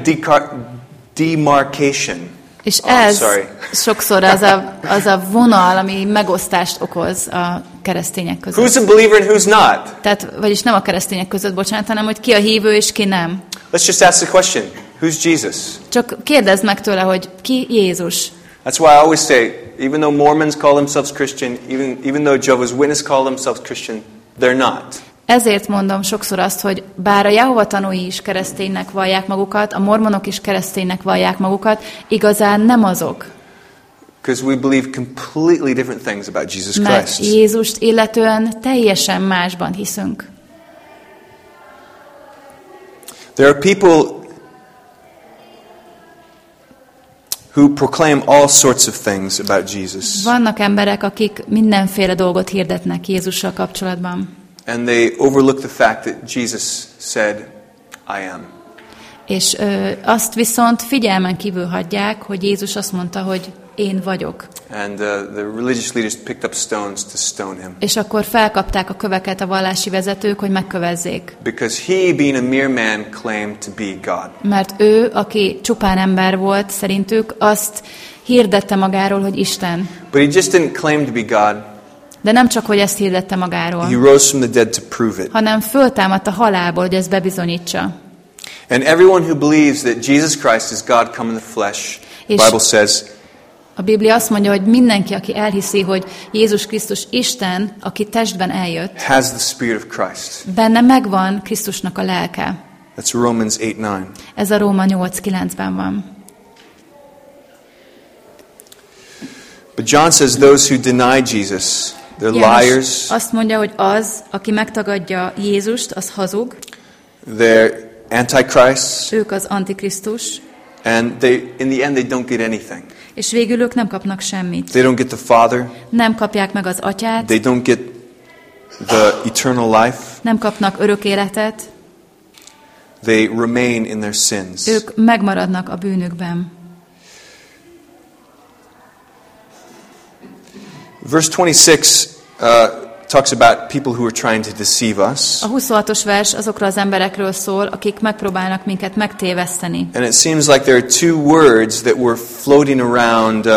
S1: demarcation.
S2: És
S1: Oh,
S2: ez
S1: sorry.
S2: sokszor az a, az a vonal, ami megosztást okoz a keresztények között.
S1: Who's a believer and who's not?
S2: Tehát, vagyis nem a keresztények között, bocsánat, hanem hogy ki a hívő és ki nem.
S1: Let's just ask the question who's Jesus?
S2: Csak kérdezd meg tőle, hogy ki Jézus.
S1: That's why I always say, even though Mormons call themselves Christian, even, even though Jehovah's Witness call themselves Christian, they're not.
S2: Ezért mondom sokszor azt, hogy bár a Jehova tanúi is kereszténynek vallják magukat, a mormonok is kereszténynek vallják magukat, igazán nem azok.
S1: Because we believe completely different things about Jesus
S2: Mert
S1: Christ.
S2: Jézust illetően teljesen másban hiszünk.
S1: There are people who proclaim all sorts of things about Jesus.
S2: Vannak emberek, akik mindenféle dolgot hirdetnek Jézussal kapcsolatban.
S1: And they overlook the fact that Jesus said, I am.
S2: És ö, azt viszont figyelmen kívül hagyják, hogy Jézus azt mondta, hogy én vagyok.
S1: And uh, the religious leaders picked up stones to stone him.
S2: És akkor felkapták a köveket a vallási vezetők, hogy megkövezzék.
S1: Because he, being a mere man, claimed to be God.
S2: Mert ő, aki csupán ember volt, szerintük azt hirdette magáról, hogy Isten.
S1: But he just didn't claim to be God.
S2: De nem csak, hogy ezt hirdette
S1: He
S2: magáról,
S1: rose from the dead to prove it.
S2: hanem föltámadt a halálból, hogy ezt bebizonyítsa.
S1: And everyone who believes that Jesus Christ is God come in the flesh, the
S2: És-
S1: Bible says,
S2: A Biblia azt mondja, hogy mindenki, aki elhiszi, hogy Jézus Krisztus Isten, aki testben eljött,
S1: has the Spirit of Christ.
S2: benne megvan Krisztusnak a lelke.
S1: That's Romans 8 9.
S2: Ez a Róma 8.9-ben van.
S1: But John says those who deny Jesus, they're
S2: János
S1: liars,
S2: azt mondja, hogy az, aki megtagadja Jézust, az hazug,
S1: they're antichrists,
S2: ők az Antikrisztus,
S1: and they, in the end, they don't get anything.
S2: és végül ők nem kapnak semmit.
S1: They don't get the Father,
S2: Nem kapják meg az atyát,
S1: they don't get the eternal life,
S2: nem kapnak örök életet,
S1: they remain in their sins.
S2: ők megmaradnak a bűnükben.
S1: Verse 26 uh, talks about people who are trying to deceive us.
S2: A 26-os vers azokról az emberekről szól, akik megpróbálnak minket megtéveszteni.
S1: And it seems like there are two words that were floating around uh,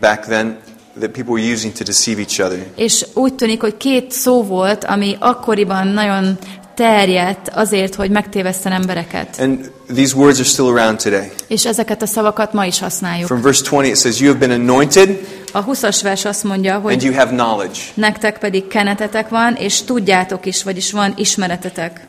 S1: back then that people were using to deceive each other.
S2: És úgy tűnik, hogy két szó volt, ami akkoriban nagyon terjedt azért, hogy megtéveszten embereket.
S1: And these words are still around today.
S2: És ezeket a szavakat ma is használjuk.
S1: From verse 20, it says, You have been anointed
S2: A 20-as vers azt mondja,
S1: and
S2: hogy
S1: you have knowledge.
S2: nektek pedig kenetetek van, és tudjátok is, vagyis van ismeretetek.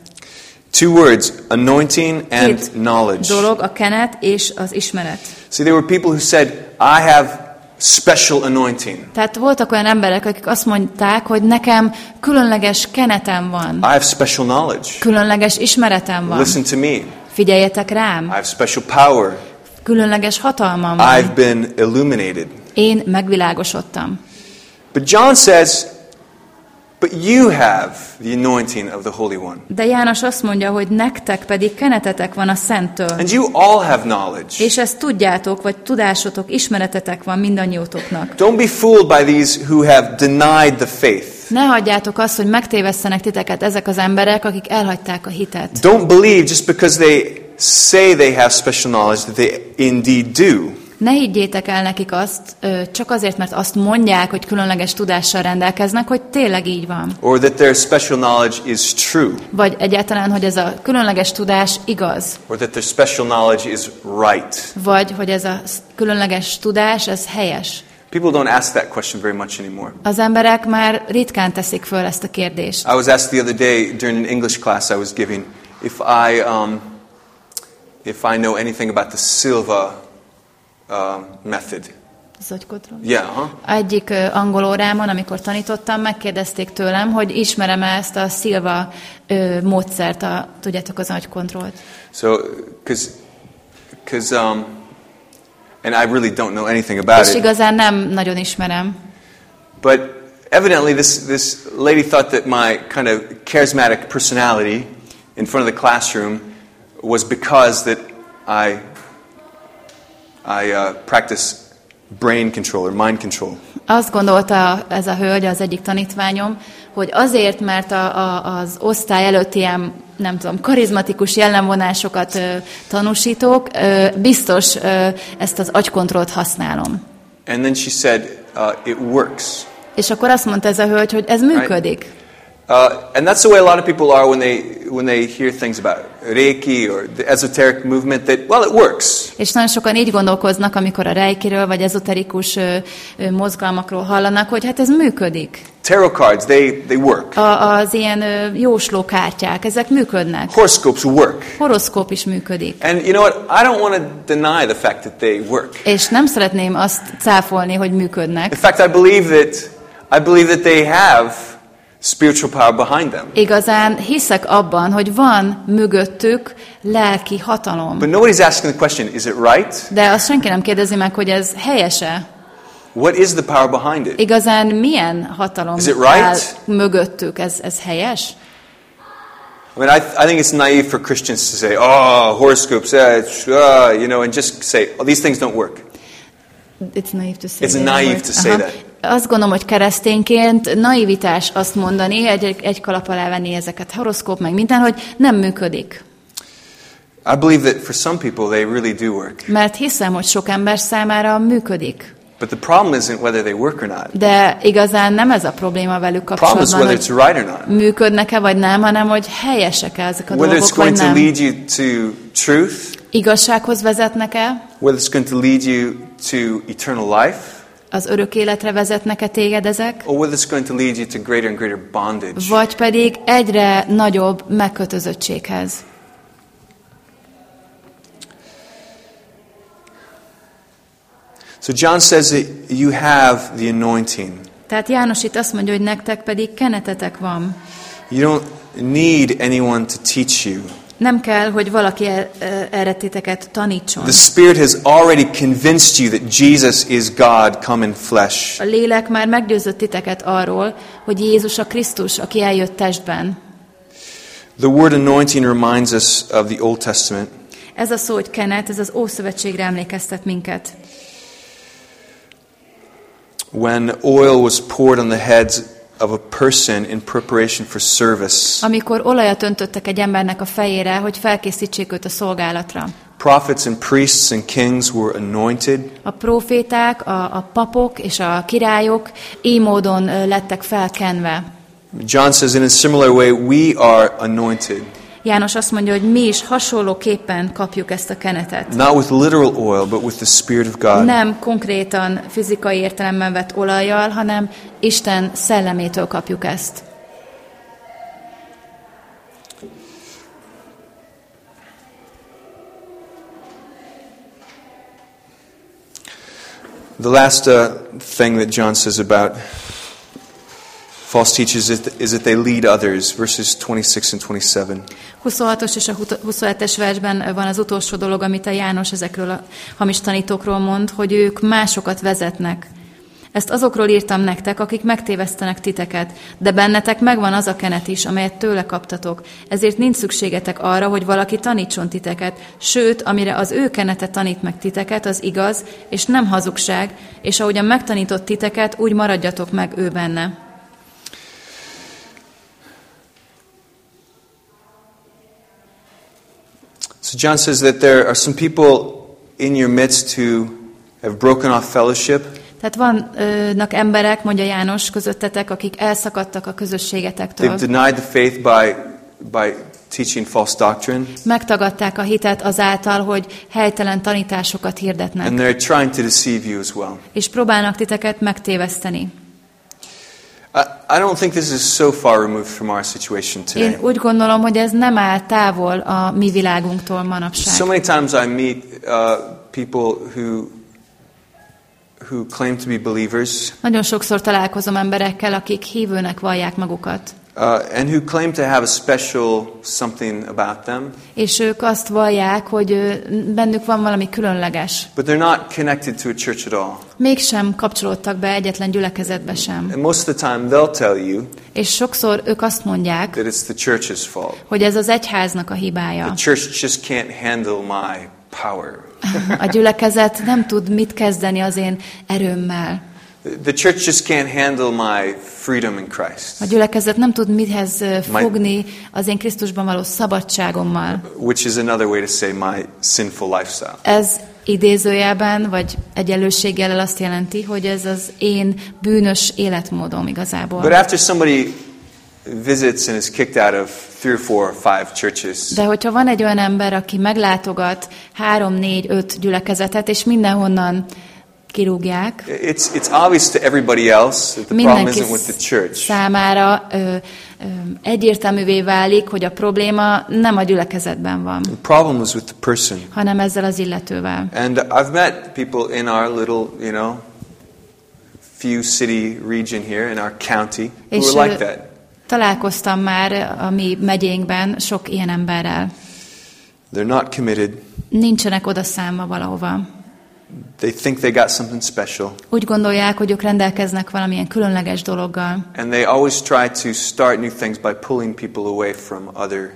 S1: Two words, anointing and
S2: Két
S1: knowledge.
S2: dolog, a kenet és az ismeret.
S1: See, there were people who said, I have special anointing.
S2: Tehát voltak olyan emberek, akik azt mondták, hogy nekem különleges kenetem van,
S1: I have special knowledge.
S2: különleges ismeretem van.
S1: Listen to me.
S2: Figyeljetek
S1: I
S2: rám,
S1: have special power.
S2: különleges hatalmam
S1: I've
S2: van.
S1: been illuminated.
S2: Én megvilágosodtam.
S1: But John says, But you have the anointing of the Holy One.
S2: De János azt mondja, hogy nektek pedig kenetetek van a Szenttől.
S1: And you all have knowledge.
S2: És ezt tudjátok, vagy tudásotok, ismeretetek van mindannyiótoknak.
S1: Don't be fooled by these who have denied the faith.
S2: Ne hagyjátok azt, hogy megtévesszenek titeket ezek az emberek, akik elhagyták a hitet.
S1: Don't believe just because they say they have special knowledge that they indeed do.
S2: Ne higgyétek el nekik azt, csak azért, mert azt mondják, hogy különleges tudással rendelkeznek, hogy tényleg így van.
S1: Or that their special knowledge is true.
S2: Vagy egyáltalán, hogy ez a különleges tudás igaz.
S1: Or that their special knowledge is right.
S2: Vagy, hogy ez a különleges tudás, ez helyes.
S1: People don't ask that question very much anymore.
S2: Az emberek már ritkán teszik föl ezt a kérdést.
S1: I was asked the other day during an English class I was giving if I, um, if I know anything about the Silva um, method.
S2: Az agykontroll.
S1: Yeah, huh?
S2: Egyik ö, angol órámon, amikor tanítottam, megkérdezték tőlem, hogy ismerem-e ezt a Silva ö, módszert, a, tudjátok, az agykontrollt.
S1: So, because, because, um, and I really don't know anything about
S2: És
S1: it.
S2: igazán nem nagyon ismerem.
S1: But evidently, this, this lady thought that my kind of charismatic personality in front of the classroom was because that I, I uh, practice brain control or mind control.
S2: Azt gondolta ez a hölgy, az egyik tanítványom, hogy azért, mert a, a, az osztály előtt ilyen, nem tudom, karizmatikus jellemvonásokat ö, tanúsítok, ö, biztos ö, ezt az agykontrollt használom.
S1: And then she said, uh, it works.
S2: És akkor azt mondta ez a hölgy, hogy ez működik.
S1: Uh, and that's the way a lot of people are when they, when they hear things about Reiki or the esoteric movement that, well, it works.
S2: És nagyon sokan így gondolkoznak, amikor a reikiről vagy ezoterikus ö, ö, mozgalmakról hallanak, hogy hát ez működik.
S1: Tarot cards, they, they work.
S2: A, az ilyen ö, jósló kártyák, ezek működnek.
S1: Horoscopes work.
S2: Horoszkóp is működik.
S1: And you know what? I don't want to deny the fact that they work.
S2: És nem szeretném azt cáfolni, hogy működnek.
S1: In fact, I believe that I believe that they have spiritual power behind them.
S2: Igazán hiszek abban, hogy van mögöttük lelki hatalom.
S1: But nobody's asking the question, is it right?
S2: De azt senki nem kérdezi meg, hogy ez helyese.
S1: What is the power behind it?
S2: Igazán milyen hatalom
S1: Is it right?
S2: áll mögöttük? Ez, ez helyes?
S1: I mean, I, I think it's naive for Christians to say, oh, horoscopes, yeah, it's, uh, you know, and just say, oh, these things don't work.
S2: It's naive to say
S1: It's
S2: that
S1: naive to say
S2: Aha.
S1: that.
S2: Azt gondolom, hogy keresztényként naivitás azt mondani, egy, egy kalap alá venni ezeket, horoszkóp meg minden, hogy nem működik.
S1: I believe that for some people, they really do work.
S2: Mert hiszem, hogy sok ember számára működik.
S1: But the problem isn't whether they work or not.
S2: De igazán nem ez a probléma velük
S1: The problem is
S2: kapcsolatban,
S1: whether it's right or not.
S2: működnek-e vagy nem, hanem hogy helyesek-e ezek a
S1: Whether it's
S2: dolgok, vagy
S1: going to
S2: nem.
S1: lead you to truth,
S2: Igazsághoz vezetnek-e,
S1: whether it's going to lead you to eternal life,
S2: az örök életre vezetnek-e téged ezek,
S1: or whether it's going to lead you to greater and greater bondage.
S2: vagy pedig egyre nagyobb megkötözöttséghez.
S1: So John says that you have the anointing.
S2: Tehát János itt azt mondja, hogy nektek pedig kenetetek van.
S1: You don't need anyone to teach you.
S2: Nem kell, hogy valaki el- e- erre titeket tanítson.
S1: The Spirit has already convinced you that Jesus is God come in flesh.
S2: A lélek már meggyőzött titeket arról, hogy Jézus a Krisztus, aki eljött testben.
S1: The word anointing reminds us of the Old Testament.
S2: Ez a szó, hogy kenet, ez az Ószövetségre emlékeztet minket.
S1: When oil was poured on the heads of a person in preparation for service.
S2: Amikor olajat öntöttek egy embernek a fejére, hogy felkészítsék őt a szolgálatra.
S1: Prophets and priests and kings were anointed.
S2: A proféták, a, a papok és a királyok így módon lettek felkenve.
S1: John says, in a similar way, we are anointed.
S2: János azt mondja, hogy mi is hasonlóképpen kapjuk ezt a kenetet.
S1: Not with literal oil, but with the Spirit of God.
S2: Nem konkrétan fizikai értelemben vett olajjal, hanem Isten szellemétől kapjuk ezt.
S1: The last uh, thing that John says about false teachers is that, they lead others, verses 26 and 27.
S2: 26-os és a 27-es versben van az utolsó dolog, amit a János ezekről a hamis tanítókról mond, hogy ők másokat vezetnek. Ezt azokról írtam nektek, akik megtévesztenek titeket, de bennetek megvan az a kenet is, amelyet tőle kaptatok. Ezért nincs szükségetek arra, hogy valaki tanítson titeket, sőt, amire az ő kenete tanít meg titeket, az igaz, és nem hazugság, és ahogyan megtanított titeket, úgy maradjatok meg ő benne.
S1: So John says that there are some people in your midst who have broken off fellowship.
S2: Tehát vannak emberek, mondja János, közöttetek, akik elszakadtak a közösségetektől.
S1: They've denied the faith by, by teaching false doctrine.
S2: Megtagadták a hitet azáltal, hogy helytelen tanításokat hirdetnek.
S1: And they're trying to deceive you as well.
S2: És próbálnak titeket megtéveszteni.
S1: I, don't think this is so far removed from our situation
S2: Én
S1: today.
S2: úgy gondolom, hogy ez nem áll távol a mi világunktól manapság.
S1: So many times I meet uh, people who, who claim to be believers
S2: Nagyon sokszor találkozom emberekkel, akik hívőnek vallják magukat.
S1: Uh, and who claim to have a special something about them,
S2: És ők azt vallják, hogy bennük van valami különleges.
S1: but they're not connected to a church at all.
S2: Mégsem kapcsolódtak be egyetlen gyülekezetbe sem.
S1: And most of the time they'll tell you
S2: És sokszor ők azt mondják,
S1: that it's the church's fault.
S2: hogy ez az egyháznak a hibája.
S1: The church just can't handle my power.
S2: A gyülekezet nem tud mit kezdeni az én erőmmel.
S1: The church just can't handle my freedom in Christ,
S2: A gyülekezet nem tud mihez fogni az én Krisztusban való szabadságommal.
S1: which is another way to say my sinful lifestyle.
S2: Ez idézőjelben, vagy egyenlőséggel azt jelenti, hogy ez az én bűnös életmódom igazából.
S1: But after somebody visits and is kicked out of three or four or five churches,
S2: De hogyha van egy olyan ember, aki meglátogat három, négy, öt gyülekezetet, és mindenhonnan kirúgják,
S1: it's, it's obvious to everybody else that the problem isn't with the church.
S2: számára ö, ö, egyértelművé válik, hogy a probléma nem a gyülekezetben van,
S1: The problem was with the person.
S2: hanem ezzel az illetővel.
S1: And I've met people in our little, you know, few city region here in our county who are like that.
S2: találkoztam már a mi megyénkben sok ilyen emberrel.
S1: They're not committed.
S2: Nincsenek oda számva valahova.
S1: They think they got something special.
S2: Úgy gondolják, hogy ők rendelkeznek valamilyen különleges dologgal.
S1: And they always try to start new things by pulling people away from other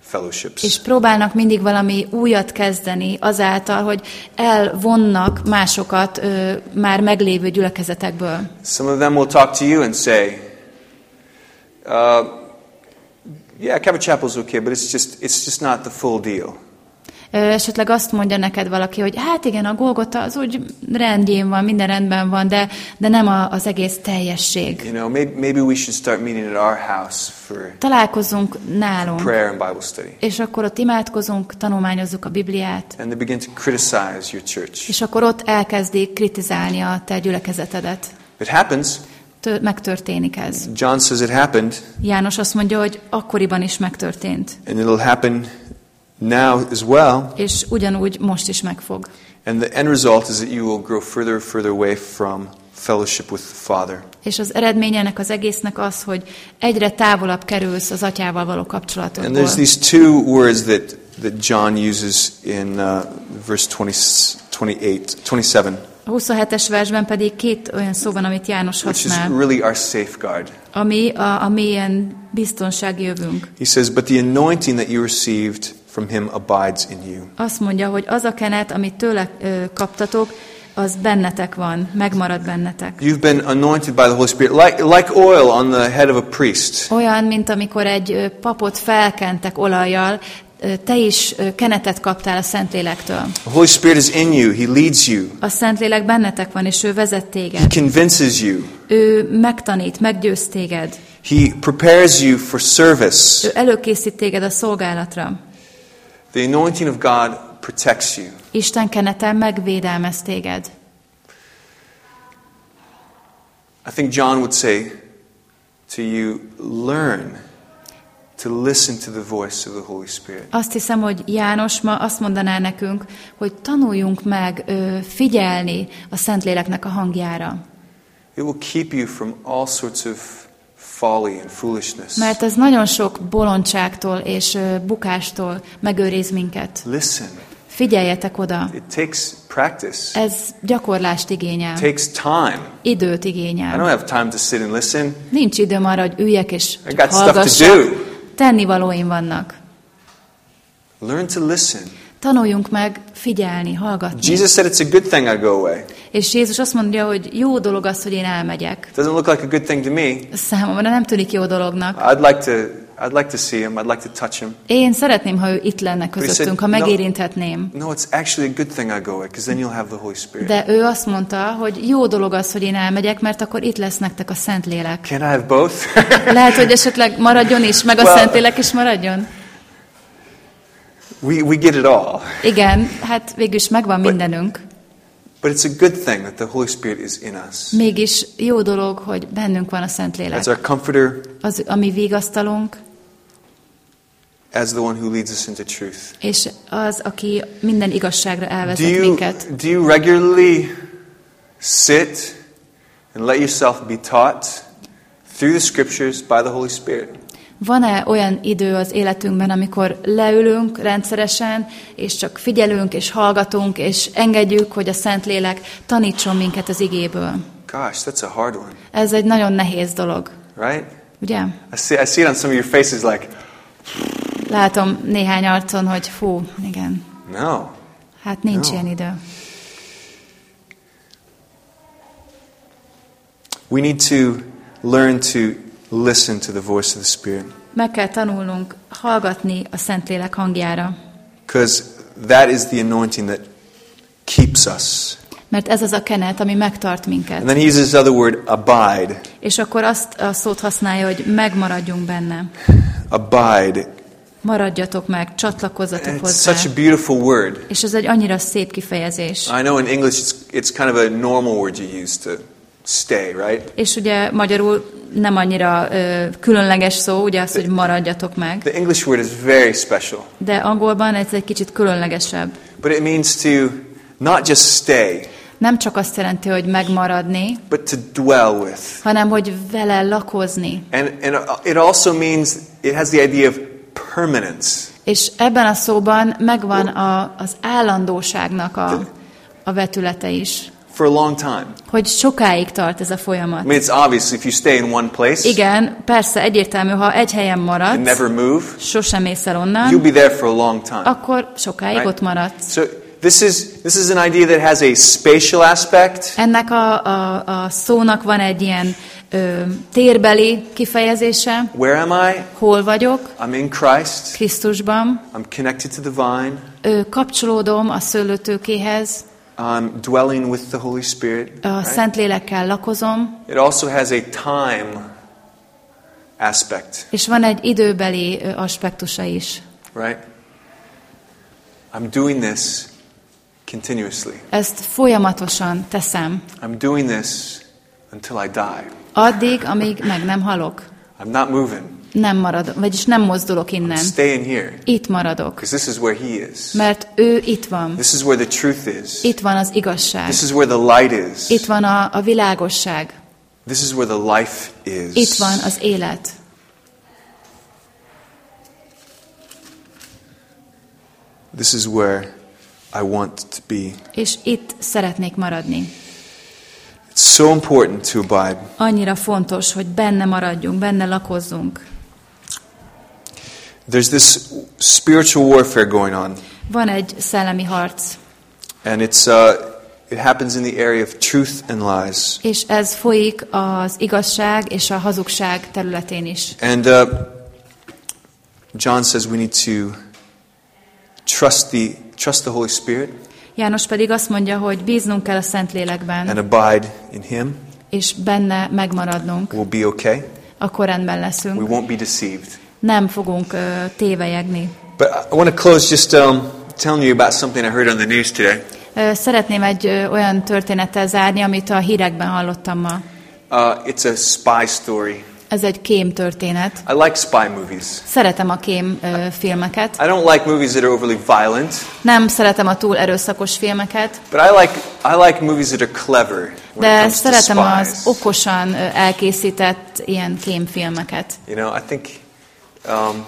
S1: fellowships.
S2: És próbálnak mindig valami újat kezdeni azáltal, hogy elvonnak másokat ö, már meglévő gyülekezetekből.
S1: Some of them will talk to you and say, uh, "Yeah, Calvary Chapel's okay, but it's just it's just not the full deal."
S2: Esetleg azt mondja neked valaki, hogy hát igen, a Golgota az úgy rendjén van, minden rendben van, de, de nem a, az egész teljesség.
S1: You know, maybe, maybe we should start meeting at our house for
S2: Találkozunk nálunk,
S1: prayer and Bible study.
S2: és akkor ott imádkozunk, tanulmányozzuk a Bibliát,
S1: And they begin to criticize your church.
S2: és akkor ott elkezdik kritizálni a te gyülekezetedet.
S1: It happens.
S2: Tö- megtörténik ez.
S1: John says it happened,
S2: János azt mondja, hogy akkoriban is megtörtént,
S1: and it'll happen now as well.
S2: és ugyanúgy most is megfog.
S1: And the end result is that you will grow further and further away from fellowship with the Father.
S2: És az eredmény ennek az egésznek az, hogy egyre távolabb kerülsz az atyával való
S1: And
S2: kapcsolatodból.
S1: there's these two words that, that John uses in uh, verse 20, 28, 27,
S2: A 27-es versben pedig két olyan szó van, amit János
S1: which is
S2: használ,
S1: really our safeguard.
S2: ami a, a mélyen biztonsági jövünk.
S1: He says, But the anointing that you received from him abides in you.
S2: Azt mondja, hogy az a kenet, amit tőle ö, kaptatok, az bennetek van, megmarad bennetek.
S1: You've been anointed by the Holy Spirit, like, like oil on the head of a priest.
S2: Olyan, mint amikor egy papot felkentek olajjal, te is kenetet kaptál a Szentlélektől.
S1: The Holy Spirit is in you, He leads you,
S2: A Szentlélek bennetek van, és ő vezet
S1: He
S2: téged.
S1: convinces you,
S2: Ő megtanít, meggyőz téged.
S1: He prepares you for service.
S2: Ő előkészít téged a szolgálatra.
S1: The anointing of God protects you.
S2: Isten kenete megvédelmez téged.
S1: I think John would say to you, learn to listen to the voice of the Holy Spirit.
S2: Azt hiszem, hogy János ma azt mondaná nekünk, hogy tanuljunk meg ö, figyelni a Szentléleknek a hangjára.
S1: It will keep you from all sorts of folly and foolishness.
S2: Mert ez nagyon sok bolondságtól és bukástól megőriz minket.
S1: Listen.
S2: Figyeljetek oda.
S1: It takes practice.
S2: Ez gyakorlást igényel.
S1: It takes time.
S2: Időt
S1: I don't
S2: igényel.
S1: have time to sit and listen.
S2: Nincs időm arra, hogy üljek és
S1: I got stuff to
S2: hallgassak.
S1: do.
S2: Tennivalóim vannak.
S1: Learn to listen.
S2: Tanuljunk meg figyelni, hallgatni.
S1: Jesus said it's a good thing I go away.
S2: És Jézus azt mondja, hogy jó dolog az, hogy én elmegyek.
S1: It doesn't look like a good thing to me.
S2: Számomra nem tűnik jó dolognak.
S1: I'd like to I'd like to see him. I'd like to touch him.
S2: Én szeretném, ha ő itt lenne közöttünk, ha megérinthetném.
S1: No, it's actually a good thing I go away because then you'll have the Holy Spirit.
S2: De ő azt mondta, hogy jó dolog az, hogy én elmegyek, mert akkor itt lesz nektek a Szentlélek.
S1: Can I have both?
S2: Lehet, hogy esetleg maradjon is, meg a
S1: Well-
S2: Szentlélek is maradjon?
S1: We, we get it all.
S2: Igen, hát végülis megvan mindenünk.
S1: But it's a good thing that the Holy Spirit is in us.
S2: Mégis jó dolog, hogy bennünk van a Szentlélek.
S1: As our comforter,
S2: Az, a mi vigasztalunk,
S1: as the one who leads us into truth.
S2: és az, aki minden igazságra
S1: Do
S2: elvezet
S1: you,
S2: minket.
S1: do you regularly sit and let yourself be taught through the scriptures by the Holy Spirit?
S2: Van-e olyan idő az életünkben, amikor leülünk rendszeresen, és csak figyelünk, és hallgatunk, és engedjük, hogy a Szentlélek tanítson minket az igéből?
S1: Gosh, that's a hard one,
S2: Ez egy nagyon nehéz dolog,
S1: right?
S2: ugye?
S1: I see, I see it on some of your faces like,
S2: Látom néhány arcon, hogy fú, igen,
S1: no.
S2: hát nincs
S1: No.
S2: ilyen idő.
S1: We need to learn to listen to the voice of the Spirit
S2: Meg kell tanulnunk hallgatni a Szentlélek hangjára,
S1: because that is the anointing that keeps us.
S2: mert ez az a kenet, ami megtart
S1: And
S2: minket.
S1: then he uses this other word, abide.
S2: És akkor azt a szót használja, hogy megmaradjunk benne.
S1: Abide.
S2: Maradjatok meg, csatlakozzatok
S1: It's
S2: hozzá.
S1: such a beautiful word.
S2: És ez egy annyira szép kifejezés.
S1: I know in English it's, it's kind of a normal word you use to stay, right?
S2: És ugye magyarul nem annyira ö, különleges szó, ugye az, hogy maradjatok meg.
S1: The English word is very special,
S2: De angolban ez egy kicsit különlegesebb.
S1: but it means to not just stay,
S2: Nem csak azt jelenti, hogy megmaradni,
S1: but to dwell with.
S2: hanem hogy vele lakozni.
S1: And, and it also means it has the idea of permanence.
S2: És ebben a szóban megvan a, az állandóságnak a, a vetülete is.
S1: For a long time.
S2: Hogy sokáig tart ez a folyamat.
S1: I mean, it's obvious if you stay in one place
S2: Igen, persze egyértelmű, ha egy helyen
S1: and
S2: maradsz,
S1: never move,
S2: sosem mész el
S1: you'll
S2: onnan,
S1: be there for a long time.
S2: akkor sokáig
S1: Right.
S2: ott maradsz.
S1: So this is this is an idea that has a spatial aspect,
S2: Ennek a, a, a szónak van egy ilyen ö, térbeli kifejezése,
S1: Where am I?
S2: hol vagyok,
S1: I'm in Christ.
S2: Krisztusban,
S1: I'm connected to the vine.
S2: ö, kapcsolódom a szőlőtőkéhez,
S1: I'm dwelling with the Holy Spirit.
S2: a
S1: right?
S2: Szentlélekkel lakozom,
S1: It also has a time aspect,
S2: és van egy időbeli aspektusa is.
S1: right? I'm doing this continuously.
S2: Ezt folyamatosan teszem,
S1: I'm doing this until I die.
S2: addig, amíg meg nem halok.
S1: I'm not moving.
S2: Nem maradok, vagyis nem mozdulok innen.
S1: here
S2: Itt maradok,
S1: because this is where He is.
S2: mert ő itt van.
S1: This is where the truth is.
S2: Itt van az igazság.
S1: This is where the light is.
S2: Itt van a, a világosság.
S1: This is where the life is.
S2: Itt van az élet.
S1: This is where I want to be.
S2: És itt szeretnék maradni.
S1: It's so important to abide.
S2: Annyira fontos, hogy benne maradjunk, benne lakozzunk.
S1: There's this spiritual warfare going on,
S2: Van egy szellemi harc,
S1: and it's uh, it happens in the area of truth and lies.
S2: és ez folyik az igazság és a hazugság területén is.
S1: And uh, John says we need to trust the trust the Holy Spirit
S2: János pedig azt mondja, hogy bíznunk kell a Szentlélekben,
S1: and abide in Him.
S2: és benne megmaradnunk,
S1: We'll be okay.
S2: akkor rendben
S1: We
S2: leszünk.
S1: won't be deceived.
S2: Nem fogunk ö, tévejegni.
S1: But I want to close just um, telling you about something I heard on the news today.
S2: Szeretném egy ö, olyan történettel zárni, amit a hírekben hallottam ma.
S1: Uh, it's a spy story.
S2: Ez egy kém történet.
S1: I like spy movies.
S2: Szeretem a kém ö, filmeket.
S1: I don't like movies that are overly violent,
S2: Nem szeretem a túl erőszakos filmeket,
S1: but I like I like movies that are clever
S2: de szeretem az okosan elkészített ilyen kémfilmeket.
S1: You know, I think um,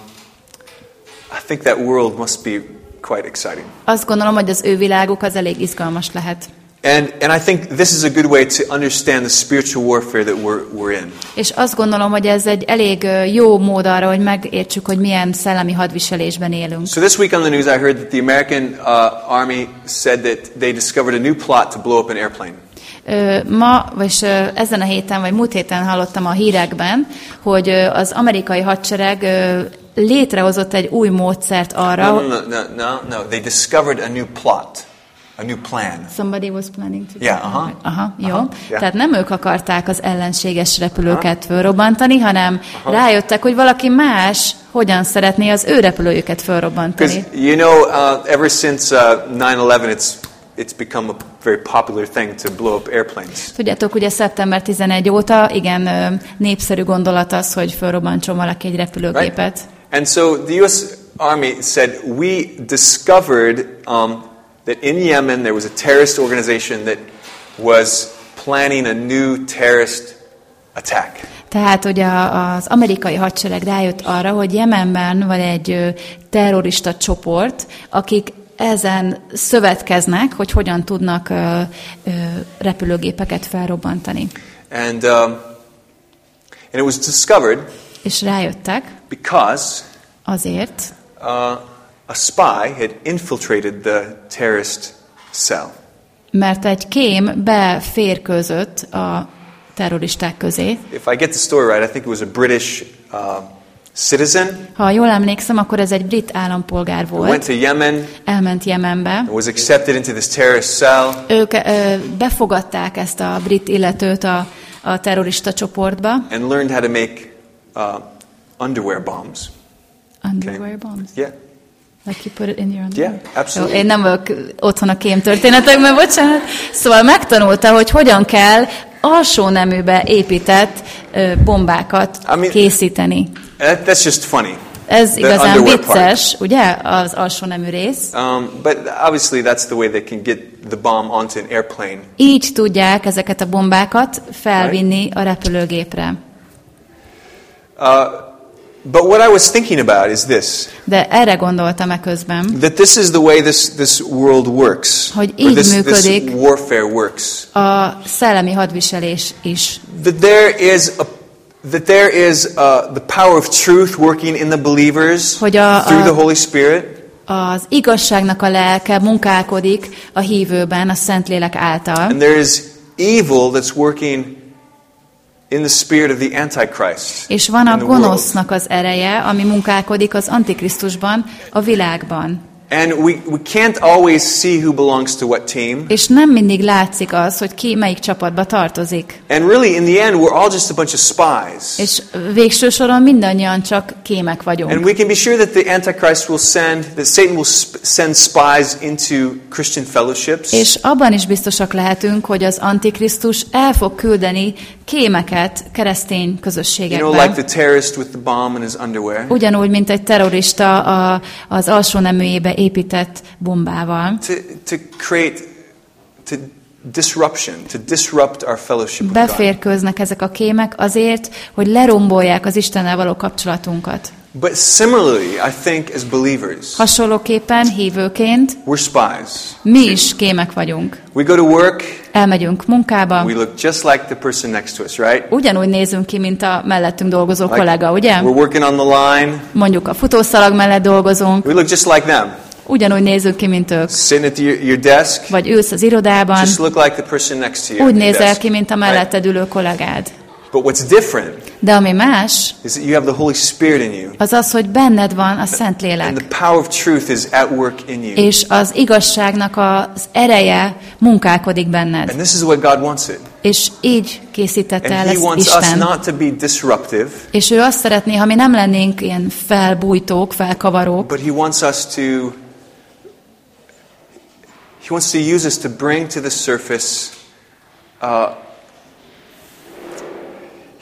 S1: I think that world must be quite exciting.
S2: Azt gondolom, hogy az ő világuk az elég izgalmas lehet.
S1: And, and I think this is a good way to understand the spiritual warfare that we're, we're in.
S2: És azt gondolom, hogy ez egy elég jó mód arra, hogy megértsük, hogy milyen szellemi hadviselésben élünk.
S1: So this week on the news, I heard that the American uh, Army said that they discovered a new plot to blow up an airplane.
S2: Ma, vagy ezen a héten, vagy múlt héten hallottam a hírekben, hogy az amerikai hadsereg létrehozott egy új módszert arra,
S1: No, no, no, no, no. They discovered a new plot, a new plan.
S2: Somebody was planning to.
S1: Yeah, aha.
S2: Aha, jó.
S1: Aha, yeah.
S2: Tehát nem ők akarták az ellenséges repülőket fölrobbantani, hanem rájöttek, hogy valaki más hogyan szeretné az ő repülőjüket fölrobbantani.
S1: you know, uh, ever since uh, 9/11, it's it's become a very popular thing to blow up airplanes.
S2: Tudjátok, ugye szeptember 11 óta igen népszerű gondolat az, hogy fölrobbantson valaki egy repülőgépet.
S1: And so the U.S. Army said we discovered um, that in Yemen there was a terrorist organization that was planning a new terrorist attack.
S2: Tehát, hogy a, az amerikai hadsereg rájött arra, hogy Jemenben van egy terrorista csoport, akik ezen szövetkeznek, hogy hogyan tudnak ö, ö, repülőgépeket felrobbantani.
S1: And um, and it was discovered
S2: És rájöttek
S1: because
S2: azért,
S1: uh, a spy had infiltrated the terrorist cell.
S2: mert egy kém beférkőzött a terroristák közé.
S1: If I get the story right, I think it was a British uh, citizen
S2: Ha jól emlékszem, akkor ez egy brit állampolgár
S1: who went
S2: volt,
S1: to Yemen
S2: elment Jemenbe.
S1: was accepted into this terrorist cell.
S2: Ők ö, befogadták ezt a brit illetőt a, a terrorista csoportba.
S1: and learned how to make uh, underwear bombs.
S2: Underwear bombs?
S1: Yeah.
S2: Like you put it in your underwear?
S1: Yeah, absolutely.
S2: Jó, én nem vagyok otthon a kém történetekben, bocsánat. Szóval megtanulta, hogy hogyan kell alsó neműbe épített bombákat
S1: I mean-
S2: készíteni.
S1: That, that's just funny.
S2: Ez igazán vicces, ugye, az alsó nemű rész.
S1: Um, but obviously, that's the way they can get the bomb onto an airplane.
S2: Így tudják ezeket a bombákat felvinni a repülőgépre.
S1: Uh, but what I was thinking about is this
S2: De erre gondoltam e közben,
S1: that this is the way this, this world works,
S2: Hogy így
S1: this, this
S2: működik.
S1: warfare works.
S2: a szellemi hadviselés is.
S1: That there is a that there is uh, the power of truth working in the believers
S2: a-
S1: through
S2: a-
S1: the Holy Spirit.
S2: Az igazságnak a lelke munkálkodik a hívőben, a Szentlélek által,
S1: And there is evil that's working in the spirit of the Antichrist.
S2: és van a gonosznak az ereje, ami munkálkodik az Antikrisztusban, a világban.
S1: And we, we can't always see who belongs to what team.
S2: És nem mindig látszik az, hogy ki melyik csapatba tartozik.
S1: And really, in the end, we're all just a bunch of spies.
S2: És végső soron mindannyian csak kémek vagyunk.
S1: And we can be sure that the Antichrist will send, that Satan will send spies into Christian fellowships.
S2: És abban is biztosak lehetünk, hogy az Antikrisztus el fog küldeni kémeket keresztény
S1: You
S2: közösségekbe.
S1: know, like the terrorist with the bomb in his underwear.
S2: Ugyanúgy, mint egy terrorista a, az alsó neműjébe épített bombával.
S1: To, to create, to disruption, to disrupt our fellowship.
S2: Beférkőznek ezek a kémek azért, hogy lerombolják az Istennel való kapcsolatunkat.
S1: But similarly, I think as believers,
S2: Hasonlóképpen hívőként
S1: we're spies.
S2: mi is kémek vagyunk.
S1: We go to work,
S2: Elmegyünk munkába,
S1: we look just like the person next to us, right?
S2: ugyanúgy nézünk ki, mint a mellettünk dolgozó kollega, ugye?
S1: we're working on the line,
S2: Mondjuk a futószalag mellett dolgozunk,
S1: we look just like them.
S2: ugyanúgy nézünk ki, mint ők.
S1: Sitting at your, desk,
S2: Vagy ülsz az irodában,
S1: just look like the person next to you.
S2: úgy nézel
S1: desk,
S2: ki, mint a
S1: right?
S2: melletted ülő kollégád.
S1: But what's different
S2: De ami más,
S1: is that you have the Holy Spirit in you,
S2: az az, hogy benned van a
S1: and
S2: Szentlélek.
S1: the power of truth is at work in you.
S2: És az igazságnak az ereje munkálkodik benned.
S1: And this is what God wants it.
S2: És így készítette el
S1: And
S2: ezt Isten.
S1: not to be disruptive,
S2: És ő azt szeretné, ha mi nem lennénk ilyen felbújtók, felkavarók,
S1: but He wants us to. He wants to use us to bring to the surface. Uh,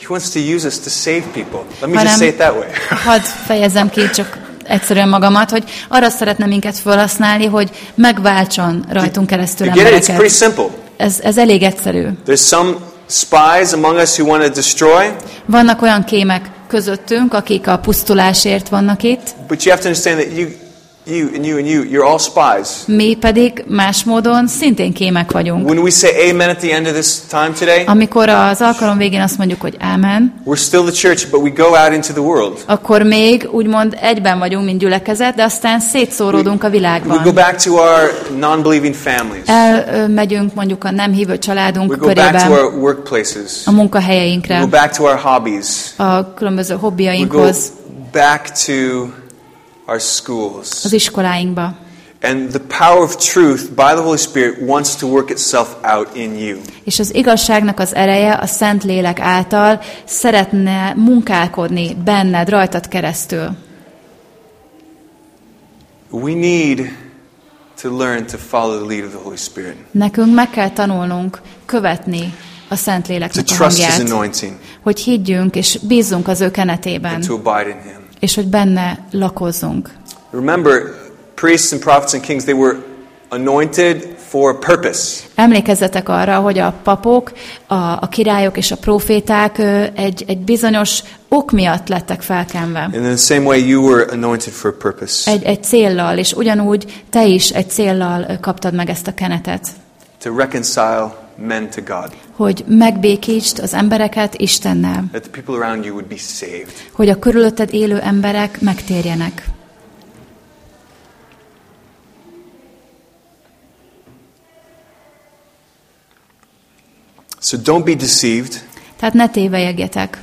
S1: he wants to use us to save people. Let me just say it that way.
S2: hadd fejezzem ki csak egyszerűen magamat, hogy arra szeretne minket felhasználni, hogy megváltson rajtunk keresztül
S1: you get it? It's pretty
S2: embereket.
S1: simple.
S2: Ez, ez elég egyszerű.
S1: There's some spies among us who want to destroy,
S2: Vannak olyan kémek közöttünk, akik a pusztulásért vannak itt,
S1: but you have to understand that you, you and you and you, you're all spies.
S2: Mi pedig más módon szintén kémek vagyunk.
S1: When we say amen at the end of this time today,
S2: Amikor az alkalom végén azt mondjuk, hogy ámen,
S1: we're still the church, but we go out into the world.
S2: akkor még úgymond egyben vagyunk, mint gyülekezet, de aztán szétszóródunk a
S1: We go
S2: világban.
S1: back to our non-believing families.
S2: Elmegyünk mondjuk a nem hívő
S1: We
S2: családunk
S1: go back to our workplaces.
S2: a
S1: We
S2: munkahelyeinkre,
S1: go back to our hobbies.
S2: a különböző
S1: We go
S2: hobbiainkhoz,
S1: back to our schools.
S2: az iskoláinkba.
S1: And the power of truth by the Holy Spirit wants to work itself out in you.
S2: És az igazságnak az ereje a Szent Lélek által szeretne munkálkodni benned, rajtad keresztül.
S1: We need to learn to follow the lead of the Holy Spirit,
S2: Nekünk meg kell tanulnunk követni a Szent Léleknek a hangját, hogy higgyünk és bízzunk az ő
S1: and
S2: kenetében, és hogy benne lakozzunk.
S1: Remember, priests and prophets and kings, they were anointed for a purpose.
S2: Emlékezzetek arra, hogy a papok, a, a királyok és a proféták egy, egy bizonyos ok miatt lettek felkenve.
S1: In the same way, you were anointed for a purpose
S2: Egy, egy céllal, és ugyanúgy te is egy céllal kaptad meg ezt a kenetet.
S1: to reconcile men to God,
S2: Hogy megbékítsd az embereket Istennel.
S1: that the people around you would be saved.
S2: Hogy a körülötted élő emberek megtérjenek.
S1: So don't be deceived,
S2: Tehát ne tévejegjetek,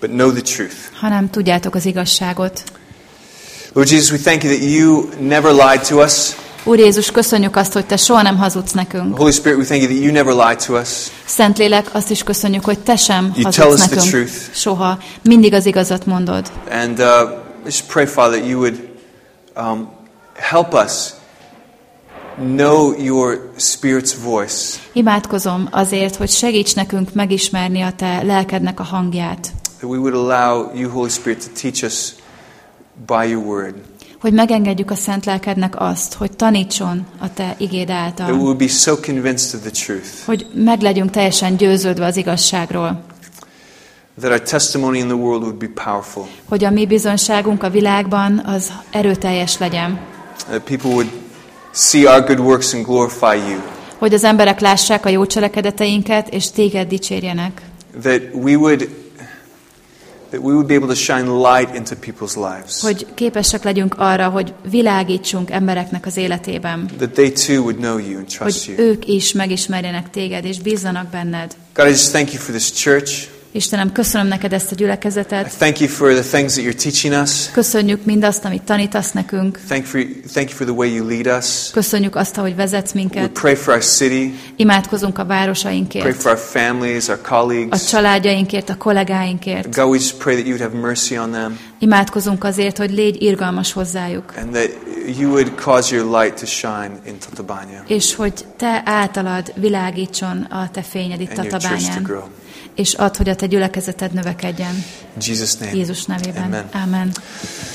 S1: but know the truth.
S2: hanem tudjátok az igazságot.
S1: Lord Jesus, we thank you that you never lied to us.
S2: Úr Jézus, köszönjük azt, hogy Te soha nem hazudsz nekünk.
S1: Holy Spirit, we thank you that you never lied to us.
S2: Szentlélek, azt is köszönjük, hogy Te sem
S1: You tell
S2: hazudsz
S1: us the
S2: nekünk.
S1: truth.
S2: Soha. Mindig az igazat mondod.
S1: And uh, just pray, Father, that you would um, help us know your Spirit's voice,
S2: Imádkozom azért, hogy segíts nekünk megismerni a Te lelkednek a hangját.
S1: that we would allow you, Holy Spirit, to teach us by your word,
S2: Hogy megengedjük a Szent Lelkednek azt, hogy tanítson a Te igéd
S1: that
S2: által.
S1: would be so convinced of the truth,
S2: Hogy meg legyünk teljesen győződve az igazságról.
S1: that our testimony in the world would be powerful,
S2: Hogy a mi bizonságunk a világban az erőteljes legyen.
S1: that people would see our good works and glorify you,
S2: Hogy az emberek lássák a jó cselekedeteinket, és Téged dicsérjenek.
S1: that we would that we would be able to shine light into people's lives,
S2: Hogy képesek legyünk arra, hogy világítsunk embereknek az életében.
S1: that they too would know you and trust
S2: Hogy
S1: you.
S2: ők is megismerjenek Téged, és bízzanak benned.
S1: God, I just thank you for this church.
S2: Istenem, köszönöm neked ezt a gyülekezetet.
S1: thank you for the things that you're teaching us.
S2: Köszönjük mindazt, amit tanítasz nekünk.
S1: Thank, for, thank you for the way you lead us.
S2: Köszönjük azt, ahogy vezetsz
S1: We
S2: minket.
S1: pray for our city.
S2: Imádkozunk a
S1: Pray
S2: városainkért,
S1: for our families, our
S2: a
S1: colleagues.
S2: családjainkért, a kollégáinkért.
S1: God, we just pray that you would have mercy on them
S2: Imádkozunk azért, hogy légy irgalmas hozzájuk,
S1: and that you would cause your light to shine in Tatabanya
S2: és hogy te általad világítson a te fényed itt
S1: and
S2: és add, hogy a te gyülekezeted növekedjen.
S1: Jesus' name.
S2: Jézus nevében.
S1: Amen.
S2: Amen.